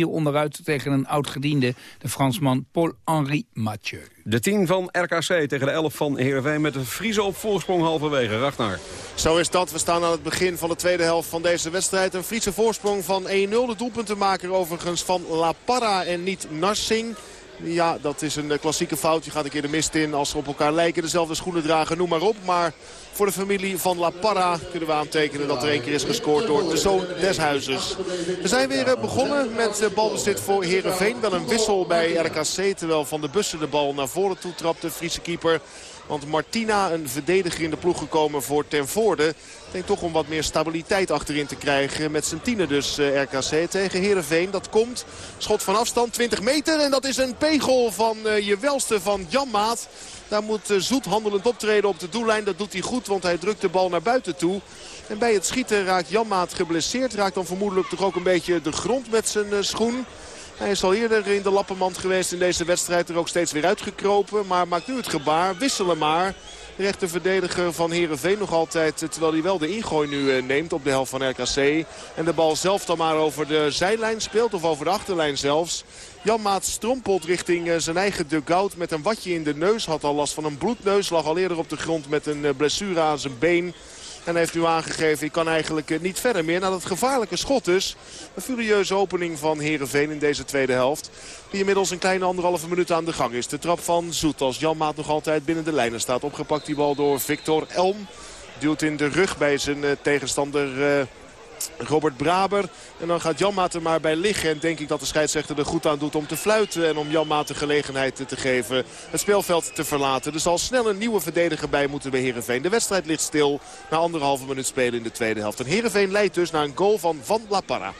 6-4 onderuit tegen een oud-gediende, de Fransman Paul-Henri Mathieu. De 10 van RKC tegen de 11 van Heerenveen met een Friese op voorsprong halverwege. Ragnar. Zo is dat. We staan aan het begin van de tweede helft van deze wedstrijd. Een Friese voorsprong van 1-0. De doelpuntenmaker overigens van La Parra en niet Narsing. Ja, dat is een klassieke fout. Je gaat een keer de mist in als ze op elkaar lijken. Dezelfde schoenen dragen, noem maar op. Maar voor de familie van La Parra kunnen we aantekenen dat er één keer is gescoord door de zoon des huizes. We zijn weer begonnen met balbezit voor Heerenveen. Wel een wissel bij RKC terwijl Van de Bussen de bal naar voren toe trapt. De Friese keeper. Want Martina, een verdediger in de ploeg gekomen voor ten voorde. Denk toch om wat meer stabiliteit achterin te krijgen. Met zijn tienen dus uh, RKC tegen Heerenveen. Dat komt. Schot van afstand, 20 meter. En dat is een pegel van welste van Jan Maat. Daar moet uh, Zoet handelend optreden op de doellijn. Dat doet hij goed, want hij drukt de bal naar buiten toe. En bij het schieten raakt Jan Maat geblesseerd. Raakt dan vermoedelijk toch ook een beetje de grond met zijn schoen. Hij is al eerder in de lappenmand geweest in deze wedstrijd. Er ook steeds weer uitgekropen. Maar maakt nu het gebaar. Wisselen maar. De rechterverdediger van Heerenveen nog altijd. Terwijl hij wel de ingooi nu neemt op de helft van RKC. En de bal zelf dan maar over de zijlijn speelt. Of over de achterlijn zelfs. Jan Maat strompelt richting zijn eigen dugout met een watje in de neus. Had al last van een bloedneus. Lag al eerder op de grond met een blessure aan zijn been. En heeft nu aangegeven, ik kan eigenlijk niet verder meer. Na dat gevaarlijke schot dus. Een furieuze opening van Heerenveen in deze tweede helft. Die inmiddels een kleine anderhalve minuut aan de gang is. De trap van Zoet als Jan Maat nog altijd binnen de lijnen staat. Opgepakt die bal door Victor Elm. Duwt in de rug bij zijn tegenstander... Robert Braber. En dan gaat Janmaat er maar bij liggen. En denk ik dat de scheidsrechter er goed aan doet om te fluiten. En om Janmaat de gelegenheid te geven het speelveld te verlaten. Er zal snel een nieuwe verdediger bij moeten bij Heerenveen. De wedstrijd ligt stil na anderhalve minuut spelen in de tweede helft. En Heerenveen leidt dus naar een goal van Van La Parra.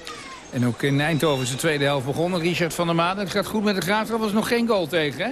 En ook in Eindhoven is de tweede helft begonnen. Richard van der Maan, het gaat goed met de Graafschap. was nog geen goal tegen, hè?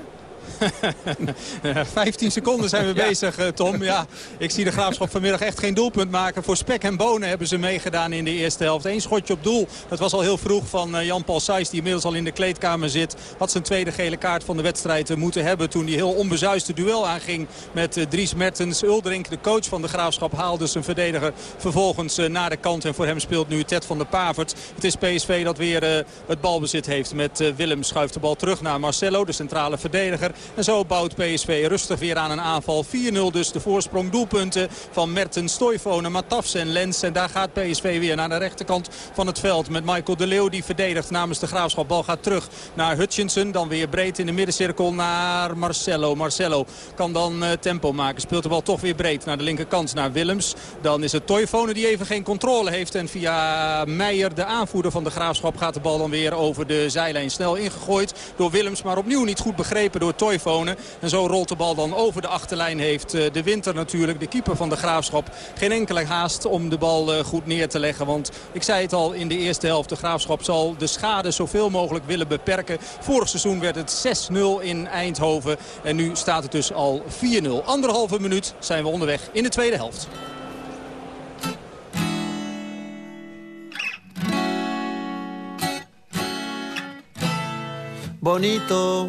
<laughs> 15 seconden zijn we bezig, eh, Tom. Ja, ik zie de Graafschap vanmiddag echt geen doelpunt maken. Voor spek en bonen hebben ze meegedaan in de eerste helft. Eén schotje op doel. Dat was al heel vroeg van eh, Jan-Paul Sijs, die inmiddels al in de kleedkamer zit. Had zijn tweede gele kaart van de wedstrijd eh, moeten hebben... toen hij heel onbezuist duel aanging met Dries Mertens. Uldrink, de coach van de Graafschap, haalde zijn verdediger vervolgens naar de kant. En voor hem speelt nu Ted van der Pavert. Het is PSV dat weer het balbezit heeft met Willem. Schuift de bal terug naar Marcelo, de centrale verdediger. En zo bouwt PSV rustig weer aan een aanval. 4-0 dus de voorsprong doelpunten van Mertens, Stoivonen, Matafs en Lens. En daar gaat PSV weer naar de rechterkant van het veld. Met Michael de Leeuw die verdedigt namens de Graafschap. Bal gaat terug naar Hutchinson. Dan weer breed in de middencirkel naar Marcelo. Marcelo kan dan uh, tempo maken. Speelt de bal toch weer breed naar de linkerkant naar Willems. Dan is het Toivonen die even geen controle heeft. En via Meijer, de aanvoerder van de Graafschap, gaat de bal dan weer over de zijlijn. Snel ingegooid door Willems, maar opnieuw niet goed begrepen door. En zo rolt de bal dan over de achterlijn. Heeft eh, de winter natuurlijk, de keeper van de Graafschap, geen enkele haast om de bal eh, goed neer te leggen. Want ik zei het al in de eerste helft, de Graafschap zal de schade zoveel mogelijk willen beperken. Vorig seizoen werd het 6-0 in Eindhoven. En nu staat het dus al 4-0. Anderhalve minuut zijn we onderweg in de tweede helft. Bonito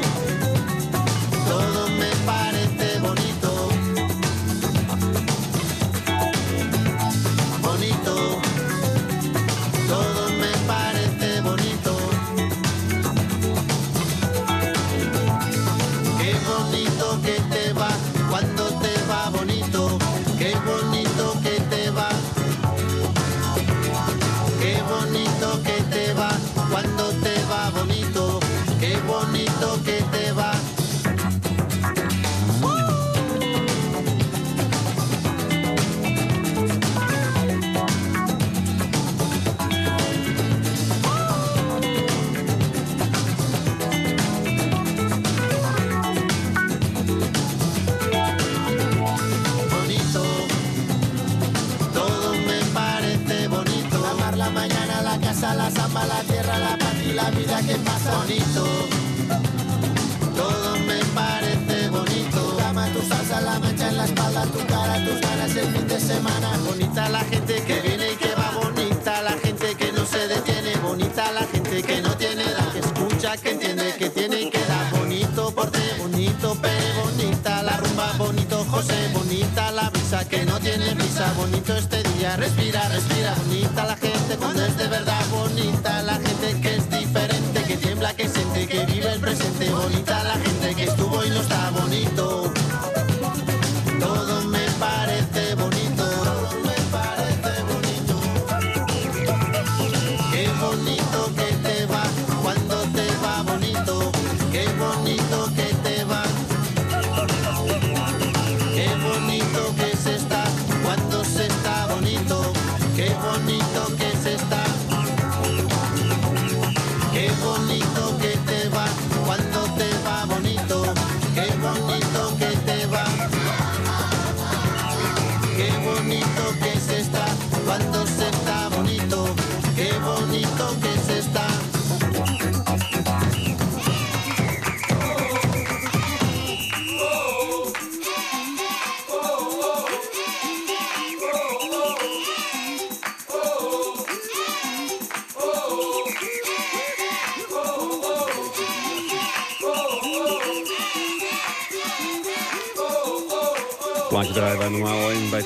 el fin de semana. Bonita la gente que viene y que va. Bonita la gente que no se detiene. Bonita la gente que no tiene edad. Que escucha, que entiende, que tiene y que da. Bonito porte, bonito pe, bonita la rumba, bonito José, bonita la brisa que no tiene prisa, bonito este día, respira, respira, bonita la gente cuando es de verdad, bonita la gente que es diferente, que tiembla, que siente, que vive el presente,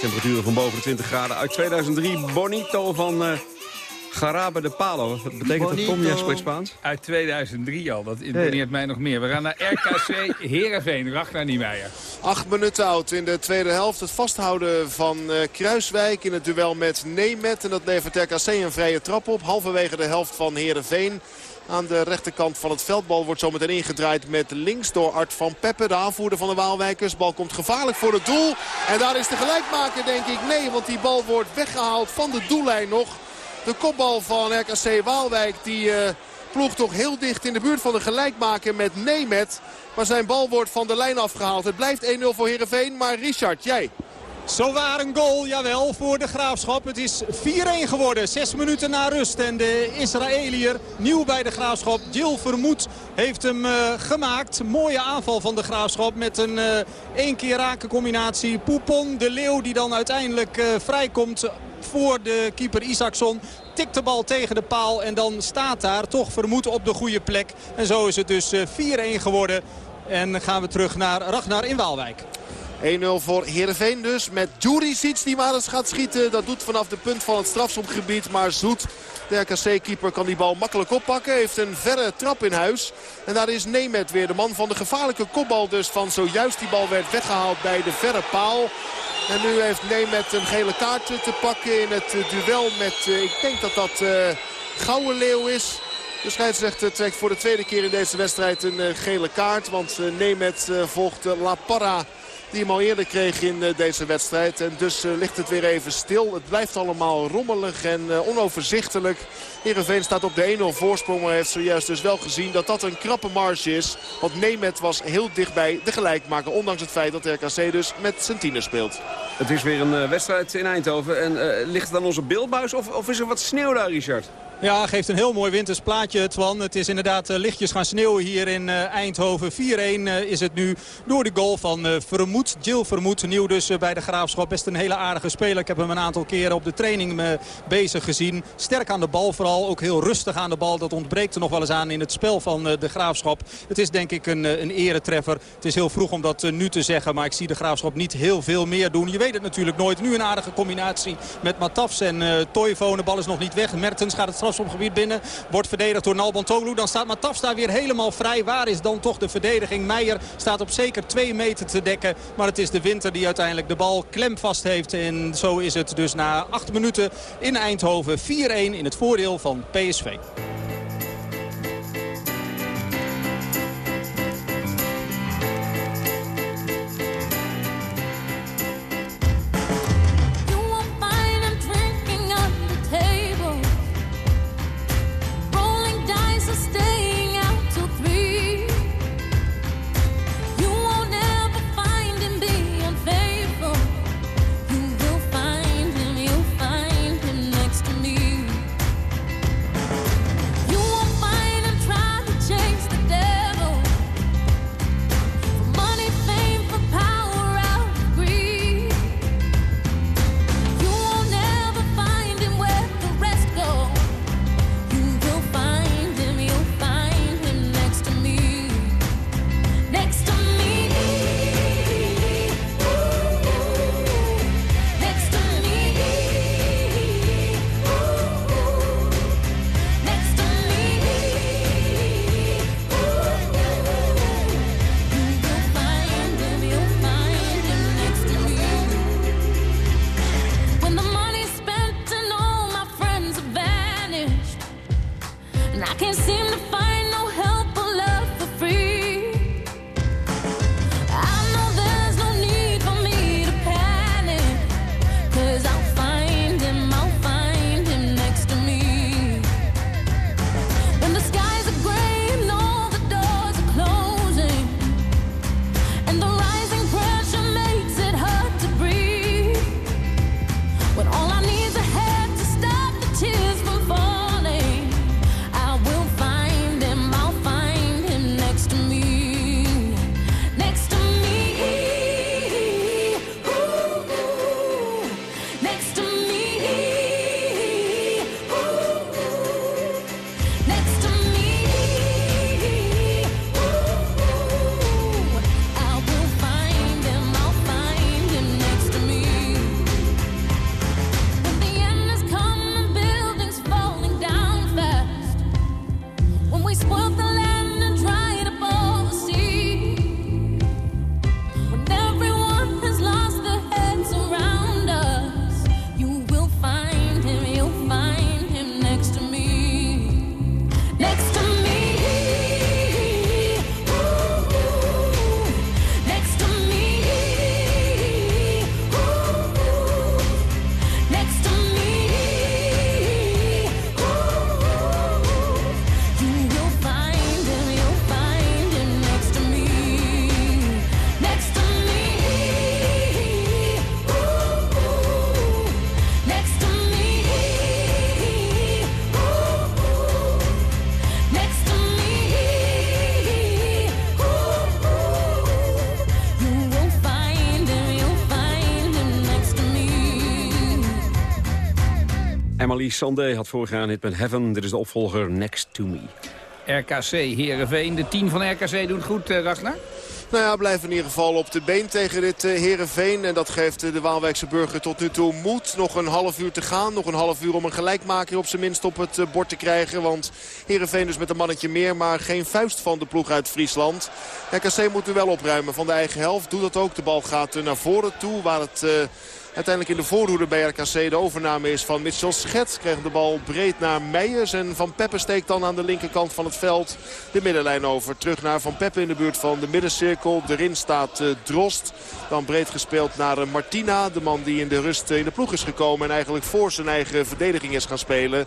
temperaturen van boven de 20 graden. Uit 2003 Bonito van uh, Garabe de Palo. Wat betekent dat, Tom? Jij spreekt Spaans? Uit 2003 al, dat imponeert mij nog meer. We gaan naar RKC Heerenveen, Ragnar Niemeyer. Acht minuten oud in de tweede helft. Het vasthouden van uh, Kruiswijk in het duel met Nemet. En dat levert RKC een vrije trap op. Halverwege de helft van Heerenveen. Aan de rechterkant van het veldbal wordt zometeen ingedraaid met links door Art van Peppe. De aanvoerder van de Waalwijkers. Bal komt gevaarlijk voor het doel. En daar is de gelijkmaker denk ik. Nee, want die bal wordt weggehaald van de doellijn nog. De kopbal van RKC Waalwijk die... Uh, ploeg toch heel dicht in de buurt van de gelijkmaker met Nemet. Maar zijn bal wordt van de lijn afgehaald. Het blijft 1-0 voor Heerenveen. Maar Richard, jij... Zo waar een goal, jawel, voor de Graafschap. Het is 4-1 geworden, zes minuten na rust. En de Israëliër, nieuw bij de Graafschap, Jill Vermoed, heeft hem uh, gemaakt. Mooie aanval van de Graafschap met een uh, één keer raken combinatie. Poupon, de Leeuw, die dan uiteindelijk uh, vrijkomt voor de keeper Isaacson tikt de bal tegen de paal en dan staat daar toch vermoed op de goede plek. En zo is het dus 4-1 geworden. En gaan we terug naar Ragnar in Waalwijk. 1-0 voor Heerenveen dus. Met Djuricic die maar eens gaat schieten. Dat doet vanaf de punt van het strafschopgebied. Maar Zoet, de RKC-keeper, kan die bal makkelijk oppakken. Heeft een verre trap in huis. En daar is Nemet weer de man van de gevaarlijke kopbal dus. Van zojuist die bal werd weggehaald bij de verre paal. En nu heeft Nemet een gele kaart te pakken in het duel met... ik denk dat dat uh, Gouden Leeuw is. De scheidsrechter trekt voor de tweede keer in deze wedstrijd een gele kaart. Want Nemet volgt La Parra die hem al eerder kreeg in uh, deze wedstrijd. En dus uh, ligt het weer even stil. Het blijft allemaal rommelig en uh, onoverzichtelijk. Heerenveen staat op de 1-0 voorsprong. Maar heeft zojuist dus wel gezien dat dat een krappe marge is. Want Nemet was heel dichtbij de gelijkmaker. Ondanks het feit dat RKC dus met zijn tiener speelt. Het is weer een wedstrijd in Eindhoven. En ligt het aan onze beeldbuis of, of is er wat sneeuw daar, Richard? Ja, geeft een heel mooi winters plaatje, Twan. Het is inderdaad uh, lichtjes gaan sneeuwen hier in Eindhoven. 4-1 uh, is het nu door de goal van Vermoed. Jill Vermoed, nieuw dus bij de Graafschap. Best een hele aardige speler. Ik heb hem een aantal keren op de training bezig gezien. Sterk aan de bal vooral, ook heel rustig aan de bal. Dat ontbreekt er nog wel eens aan in het spel van de Graafschap. Het is denk ik een, een eretreffer. Het is heel vroeg om dat nu te zeggen, maar ik zie de Graafschap niet heel veel meer doen. Je weet het natuurlijk nooit. Nu een aardige combinatie met Matafs en uh. De bal is nog niet weg. Mertens gaat het strafschopgebied binnen. Wordt verdedigd door Nalbantoglu. Dan staat Matafs daar weer helemaal vrij. Waar is dan toch de verdediging? Meijer staat op zeker twee meter te dekken. Maar het is de winter die uiteindelijk de bal klemvast heeft. En zo is het dus na acht minuten in Eindhoven 4-1 in het voordeel van PSV. Emily Sandé had een hit met Heaven. Dit is de opvolger Next to Me. RKC Heerenveen. De team van RKC doet goed, uh, Ragnar? Nou ja, blijven in ieder geval op de been tegen dit uh, Heerenveen. En dat geeft uh, de Waalwijkse burger tot nu toe moed. Nog een half uur te gaan. Nog een half uur om een gelijkmaker op zijn minst op het bord te krijgen. Want Heerenveen dus met een mannetje meer. Maar geen vuist van de ploeg uit Friesland. RKC moet nu wel opruimen van de eigen helft. Doet dat ook. De bal gaat naar voren toe. Waar het uiteindelijk in de voorhoede bij RKC de overname is van Mitchell Schet. Krijgt de bal breed naar Meijers. En Van Peppe steekt dan aan de linkerkant van het veld de middenlijn over. Terug naar Van Peppe in de buurt van de middencirkel. Erin staat uh, Drost. Dan breed gespeeld naar uh, Martina. De man die in de rust uh, in de ploeg is gekomen. En eigenlijk voor zijn eigen verdediging is gaan spelen.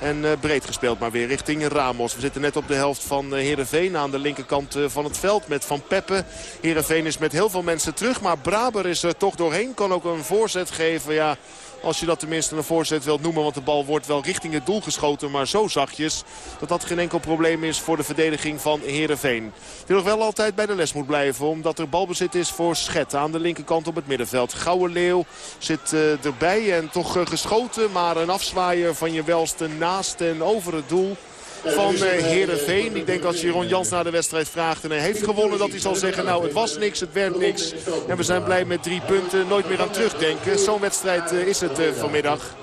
En breed gespeeld maar weer richting Ramos. We zitten net op de helft van Heerenveen aan de linkerkant van het veld met Van Peppe. Heerenveen is met heel veel mensen terug. Maar Braber is er toch doorheen. Kan ook een voor voorzet geven. Ja, als je dat tenminste een voorzet wilt noemen. Want de bal wordt wel richting het doel geschoten. Maar zo zachtjes dat dat geen enkel probleem is voor de verdediging van Heerenveen. Die nog wel altijd bij de les moet blijven. Omdat er balbezit is voor Schet aan de linkerkant op het middenveld. Gouwe Leeuw zit uh, erbij en toch uh, geschoten. Maar een afzwaaier van je welste naast en over het doel van uh, Heerenveen. Ik denk als Jeroen Jans naar de wedstrijd vraagt en hij heeft gewonnen... dat hij zal zeggen, nou het was niks, het werd niks. En we zijn blij met drie punten. Nooit meer aan terugdenken. Zo'n wedstrijd uh, is het uh, vanmiddag.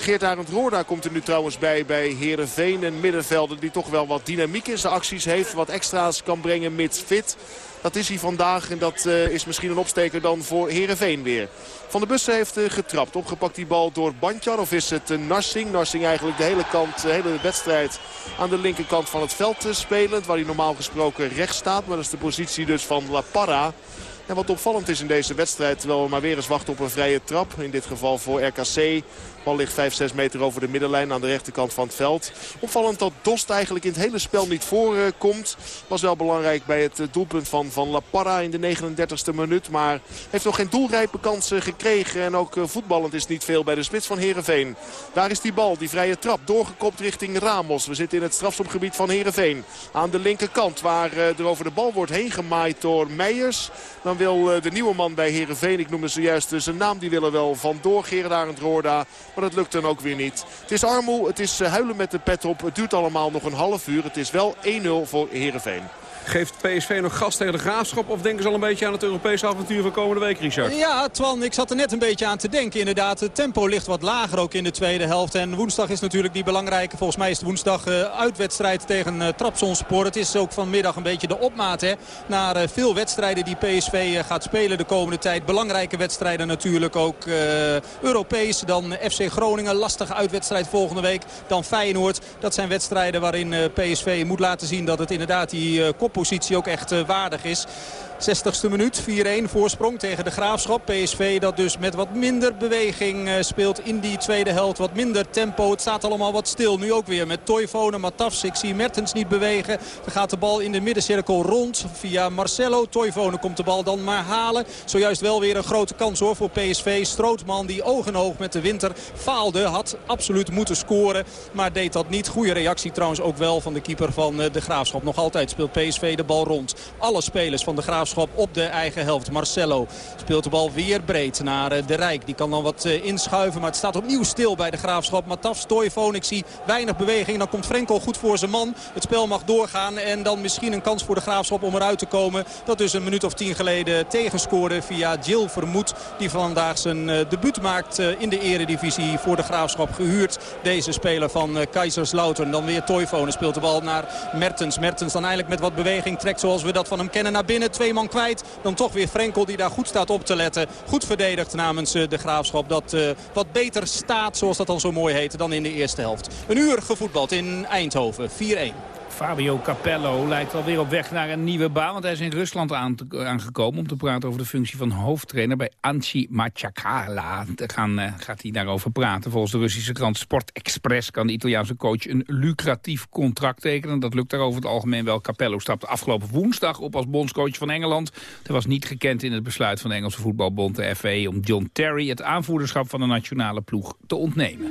Geert Arend Roorda komt er nu trouwens bij bij Heerenveen. Een middenvelder die toch wel wat dynamiek in zijn acties heeft. Wat extra's kan brengen mits fit. Dat is hij vandaag en dat uh, is misschien een opsteker dan voor Heerenveen weer. Van de Bussen heeft uh, getrapt. Opgepakt die bal door Bandjar of is het uh, Narsing. Narsing eigenlijk de hele, kant, de hele wedstrijd aan de linkerkant van het veld spelend. Waar hij normaal gesproken rechts staat. Maar dat is de positie dus van La Parra. En wat opvallend is in deze wedstrijd, terwijl we maar weer eens wachten op een vrije trap. In dit geval voor RKC. Bal ligt 5, 6 meter over de middenlijn aan de rechterkant van het veld. Opvallend dat Dost eigenlijk in het hele spel niet voorkomt. Was wel belangrijk bij het doelpunt van, van La Parra in de 39e minuut. Maar heeft nog geen doelrijpe kansen gekregen. En ook voetballend is niet veel bij de spits van Heerenveen. Daar is die bal, die vrije trap, doorgekopt richting Ramos. We zitten in het strafschopgebied van Heerenveen. Aan de linkerkant waar er over de bal wordt heen gemaaid door Meijers. Dan wil de nieuwe man bij Heerenveen, ik noemde zojuist zijn naam, die willen wel vandoor. Gerard Arend Roorda. Maar dat lukt dan ook weer niet. Het is armoe, het is huilen met de pet op. Het duurt allemaal nog een half uur. Het is wel 1-0 voor Heerenveen. Geeft PSV nog gas tegen de Graafschap of denken ze al een beetje aan het Europese avontuur van komende week, Richard? Ja, Twan, ik zat er net een beetje aan te denken inderdaad. Het tempo ligt wat lager ook in de tweede helft. En woensdag is natuurlijk die belangrijke, volgens mij is het woensdag uh, uitwedstrijd tegen uh, Trabzonspor. Het is ook vanmiddag een beetje de opmaat hè, naar uh, veel wedstrijden die PSV gaat spelen de komende tijd. Belangrijke wedstrijden natuurlijk ook Europees. Dan FC Groningen, lastige uitwedstrijd volgende week. Dan Feyenoord. Dat zijn wedstrijden waarin PSV moet laten zien dat het inderdaad die kop positie ook echt waardig is. 60ste minuut, 4-1 voorsprong tegen de Graafschap. PSV dat dus met wat minder beweging speelt in die tweede helft. Wat minder tempo. Het staat allemaal wat stil. Nu ook weer met Toivonen, Matafs. Ik zie Mertens niet bewegen. Dan gaat de bal in de middencirkel rond via Marcelo. Toivonen komt de bal dan maar halen. Zojuist wel weer een grote kans hoor voor PSV. Strootman die oog en oog met de winter faalde. Had absoluut moeten scoren. Maar deed dat niet. Goede reactie trouwens ook wel van de keeper van de Graafschap. Nog altijd speelt PSV de bal rond. Alle spelers van de Graafschap op de eigen helft. Marcelo speelt de bal weer breed naar De Rijk. Die kan dan wat inschuiven, maar het staat opnieuw stil bij de Graafschap. Mataf, Stoivoon, ik zie weinig beweging. Dan komt Frenkel goed voor zijn man. Het spel mag doorgaan en dan misschien een kans voor de Graafschap om eruit te komen. Dat dus een minuut of tien geleden tegenscoorde via Jill Vermoed. Die vandaag zijn debuut maakt in de eredivisie voor de Graafschap gehuurd. Deze speler van Kaiserslautern. Dan weer Toivonen speelt de bal naar Mertens. Mertens dan eigenlijk met wat beweging trekt zoals we dat van hem kennen naar binnen. Twee man kwijt. Dan toch weer Frenkel die daar goed staat op te letten. Goed verdedigd namens de Graafschap. Dat uh, wat beter staat, zoals dat dan zo mooi heet, dan in de eerste helft. Een uur gevoetbald in Eindhoven. 4-1. Fabio Capello lijkt alweer op weg naar een nieuwe baan. Want hij is in Rusland aangekomen om te praten over de functie van hoofdtrainer bij Anchi Machakala. Gaan, uh, gaat hij daarover praten. Volgens de Russische krant Sport Express kan de Italiaanse coach een lucratief contract tekenen. Dat lukt daar over het algemeen wel. Capello stapte afgelopen woensdag op als bondscoach van Engeland. Hij was niet gekend in het besluit van de Engelse voetbalbond, de FA, om John Terry het aanvoerderschap van de nationale ploeg te ontnemen.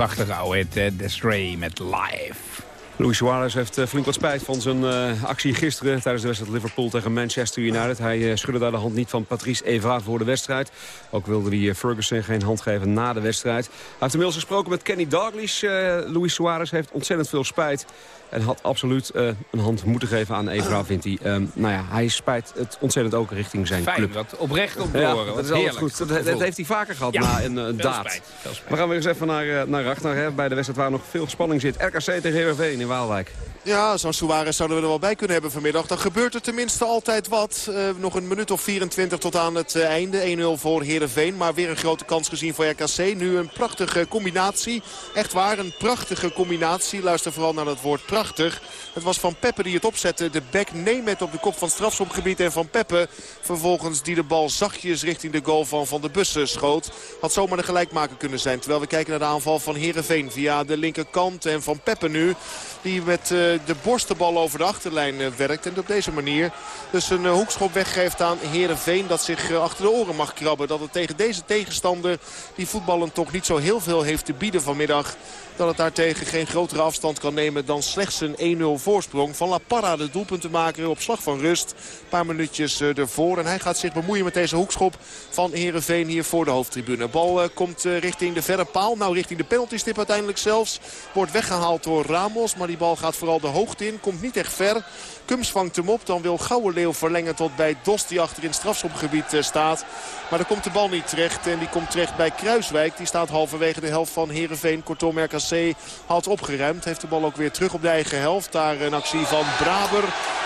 Prachtige oude hit, The Stray met Live. Luis Suarez heeft eh, flink wat spijt van zijn eh, actie gisteren... tijdens de wedstrijd Liverpool tegen Manchester United. Hij eh, schudde daar de hand niet van Patrice Evra voor de wedstrijd. Ook wilde hij Ferguson geen hand geven na de wedstrijd. Hij heeft inmiddels gesproken met Kenny Dalglish. Eh Luis Suarez heeft ontzettend veel spijt. En had absoluut eh, een hand moeten geven aan Evra, <clears throat> vindt hij. Ehm, nou ja, hij spijt het ontzettend ook richting zijn Fijn, club. wat oprecht op <laughs> Ja, dat is altijd goed. Dat, dat heeft hij vaker gehad Ja, na een eh, daad. spijt, veel spijt. We gaan weer eens even naar, eh, naar Ragnar, hè, bij de wedstrijd waar nog veel spanning zit. RKC tegen Heerenveen in Waalwijk. Ja, zo'n Suarez zouden we er wel bij kunnen hebben vanmiddag. Dan gebeurt er tenminste altijd wat. Eh, nog een minuut of 24 tot aan het einde. 1-0 voor Heerenveen. Maar weer een grote kans gezien voor RKC. Nu een prachtige combinatie. Echt waar, een prachtige combinatie. Luister vooral naar dat woord prachtig. Het was Van Peppe die het opzette. De bek Nemet op de kop van strafschopgebied. En Van Peppe vervolgens die de bal zachtjes richting de goal van Van de Bussen schoot. Had zomaar de gelijkmaker kunnen zijn. Terwijl we kijken naar de aanval van Heerenveen via de linkerkant. En Van Peppe nu. Die met eh, de borstenbal over de achterlijn eh, werkt. En op deze manier dus een eh, hoekschop weggeeft aan Heerenveen. Dat zich achter de oren mag krabben. Dat het tegen deze tegenstander die voetballen toch niet zo heel veel heeft te bieden vanmiddag. Dat het daartegen geen grotere afstand kan nemen dan slechts een 1-0 voorsprong. Van La Parra de doelpuntenmaker op slag van rust. Een paar minuutjes eh, ervoor. En hij gaat zich bemoeien met deze hoekschop van Heerenveen hier voor de hoofdtribune. Bal eh, komt eh, richting de verre paal. Nou richting de penaltystip uiteindelijk zelfs. Wordt weggehaald door Ramos. Maar die bal gaat vooral de hoogte in. Komt niet echt ver. Kums vangt hem op. Dan wil Gouwenleeuw verlengen tot bij Dos die achter in het strafschopgebied staat. Maar daar komt de bal niet terecht. En die komt terecht bij Kruiswijk. Die staat halverwege de helft van Heerenveen. Kortom RKC had opgeruimd. Heeft de bal ook weer terug op de eigen helft. Daar een actie van Braber.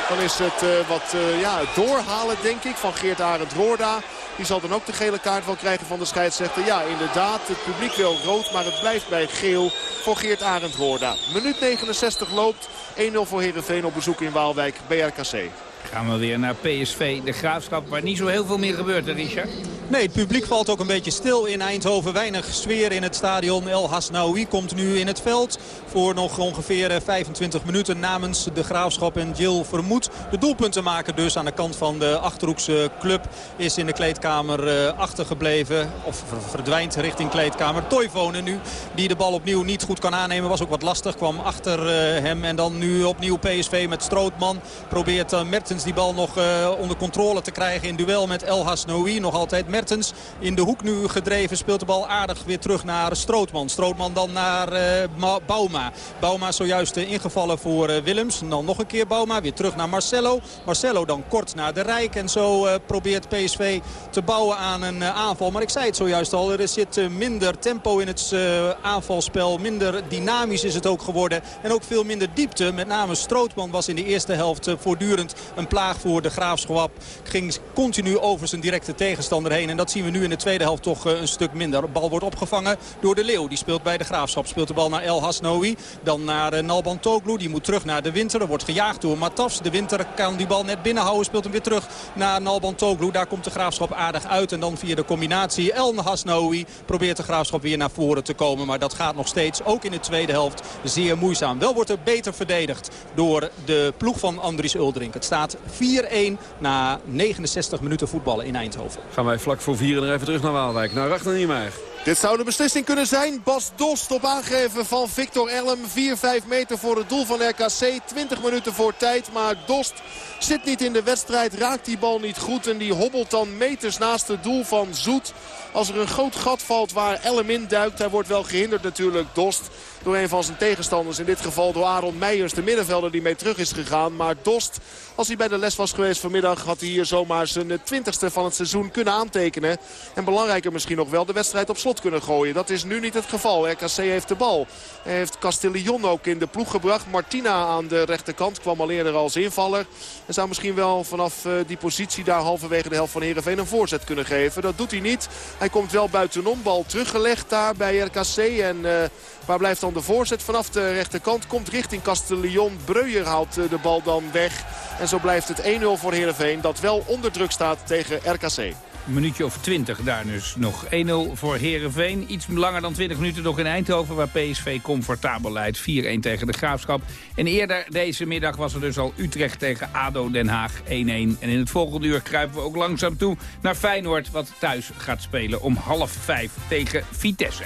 Dan is het uh, wat uh, ja, doorhalen, denk ik, van Geert Arend Roorda. Die zal dan ook de gele kaart wel krijgen van de scheidsrechter. Ja, inderdaad, het publiek wil rood, maar het blijft bij geel voor Geert Arend Roorda. Minuut 69 loopt. 1-0 voor Heerenveen op bezoek in Waalwijk, BRKC. Gaan we weer naar PSV, de Graafschap, waar niet zo heel veel meer gebeurt, hè, Richard? Nee, het publiek valt ook een beetje stil in Eindhoven. Weinig sfeer in het stadion. El Hasnaoui komt nu in het veld voor nog ongeveer 25 eh, minuten namens de Graafschap. En Jill Vermoed de doelpunten maken dus aan de kant van de Achterhoekse club. Is in de kleedkamer uh, achtergebleven of verdwijnt richting kleedkamer. Toivonen nu, die de bal opnieuw niet goed kan aannemen. Was ook wat lastig, kwam achter uh, hem. En dan nu opnieuw PSV met Strootman. Probeert uh, Die bal nog onder controle te krijgen in duel met El Hasnaoui. Nog altijd Mertens in de hoek nu gedreven. Speelt de bal aardig weer terug naar Strootman. Strootman dan naar uh, Bauma. Bauma zojuist uh, ingevallen voor Willems. En dan nog een keer Bauma. Weer terug naar Marcelo. Marcelo dan kort naar de Rijk. En zo probeert PSV te bouwen aan een aanval. Maar ik zei het zojuist al. Er zit minder tempo in het aanvalspel. Minder dynamisch is het ook geworden. En ook veel minder diepte. Met name Strootman was in de eerste helft voortdurend een plaag voor de Graafschap. Ging continu over zijn directe tegenstander heen. En dat zien we nu in de tweede helft toch eh, een stuk minder. De bal wordt opgevangen door de Leeuw. Die speelt bij de Graafschap. Speelt de bal naar El Hasnoui. Dan naar eh, Nalban Toglu. Die moet terug naar de Winter. Er wordt gejaagd door Matafs. De Winter kan die bal net binnenhouden. Speelt hem weer terug naar Nalban Toglu. Daar komt de Graafschap aardig uit. En dan via de combinatie El Hasnoui probeert de Graafschap weer naar voren te komen. Maar dat gaat nog steeds, ook in de tweede helft, zeer moeizaam. Wel wordt er beter verdedigd door de ploeg van Andries Uldrink. Het staat 4-1 na 69 minuten voetballen in Eindhoven. Gaan wij vlak voor vieren er even terug naar Waalwijk. Naar Rachter Niemeyer. Dit zou de beslissing kunnen zijn. Bas Dost op aangeven van Victor Elm. 4-5 meter voor het doel van RKC. 20 minuten voor tijd. Maar Dost zit niet in de wedstrijd. Raakt die bal niet goed. En die hobbelt dan meters naast het doel van Zoet. Als er een groot gat valt waar Elm in duikt. Hij wordt wel gehinderd natuurlijk, Dost door een van zijn tegenstanders. In dit geval door Aaron Meijers, de middenvelder die mee terug is gegaan. Maar Dost, als hij bij de les was geweest vanmiddag... had hij hier zomaar zijn twintigste van het seizoen kunnen aantekenen. En belangrijker misschien nog wel de wedstrijd op slot kunnen gooien. Dat is nu niet het geval. RKC heeft de bal. Hij heeft Castillon ook in de ploeg gebracht. Martina aan de rechterkant kwam al eerder als invaller. En zou misschien wel vanaf eh, die positie daar halverwege de helft van Heerenveen een voorzet kunnen geven. Dat doet hij niet. Hij komt wel buitenom. Bal teruggelegd daar bij RKC. En uh, waar blijft dan de voorzet? Vanaf de rechterkant komt richting Castellion. Breuer haalt eh, de bal dan weg. En zo blijft het 1-0 voor Heerenveen. Dat wel onder druk staat tegen RKC. Een minuutje of 20 daar dus nog. 1-0 voor Herenveen. Iets langer dan 20 minuten nog in Eindhoven... waar PSV comfortabel leidt. 4-1 tegen de Graafschap. En eerder deze middag was er dus al Utrecht tegen ADO Den Haag 1-1. En in het volgende uur kruipen we ook langzaam toe naar Feyenoord... wat thuis gaat spelen om half vijf tegen Vitesse.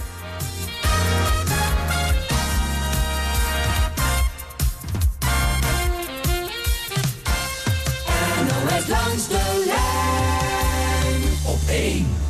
langs de lijn op één.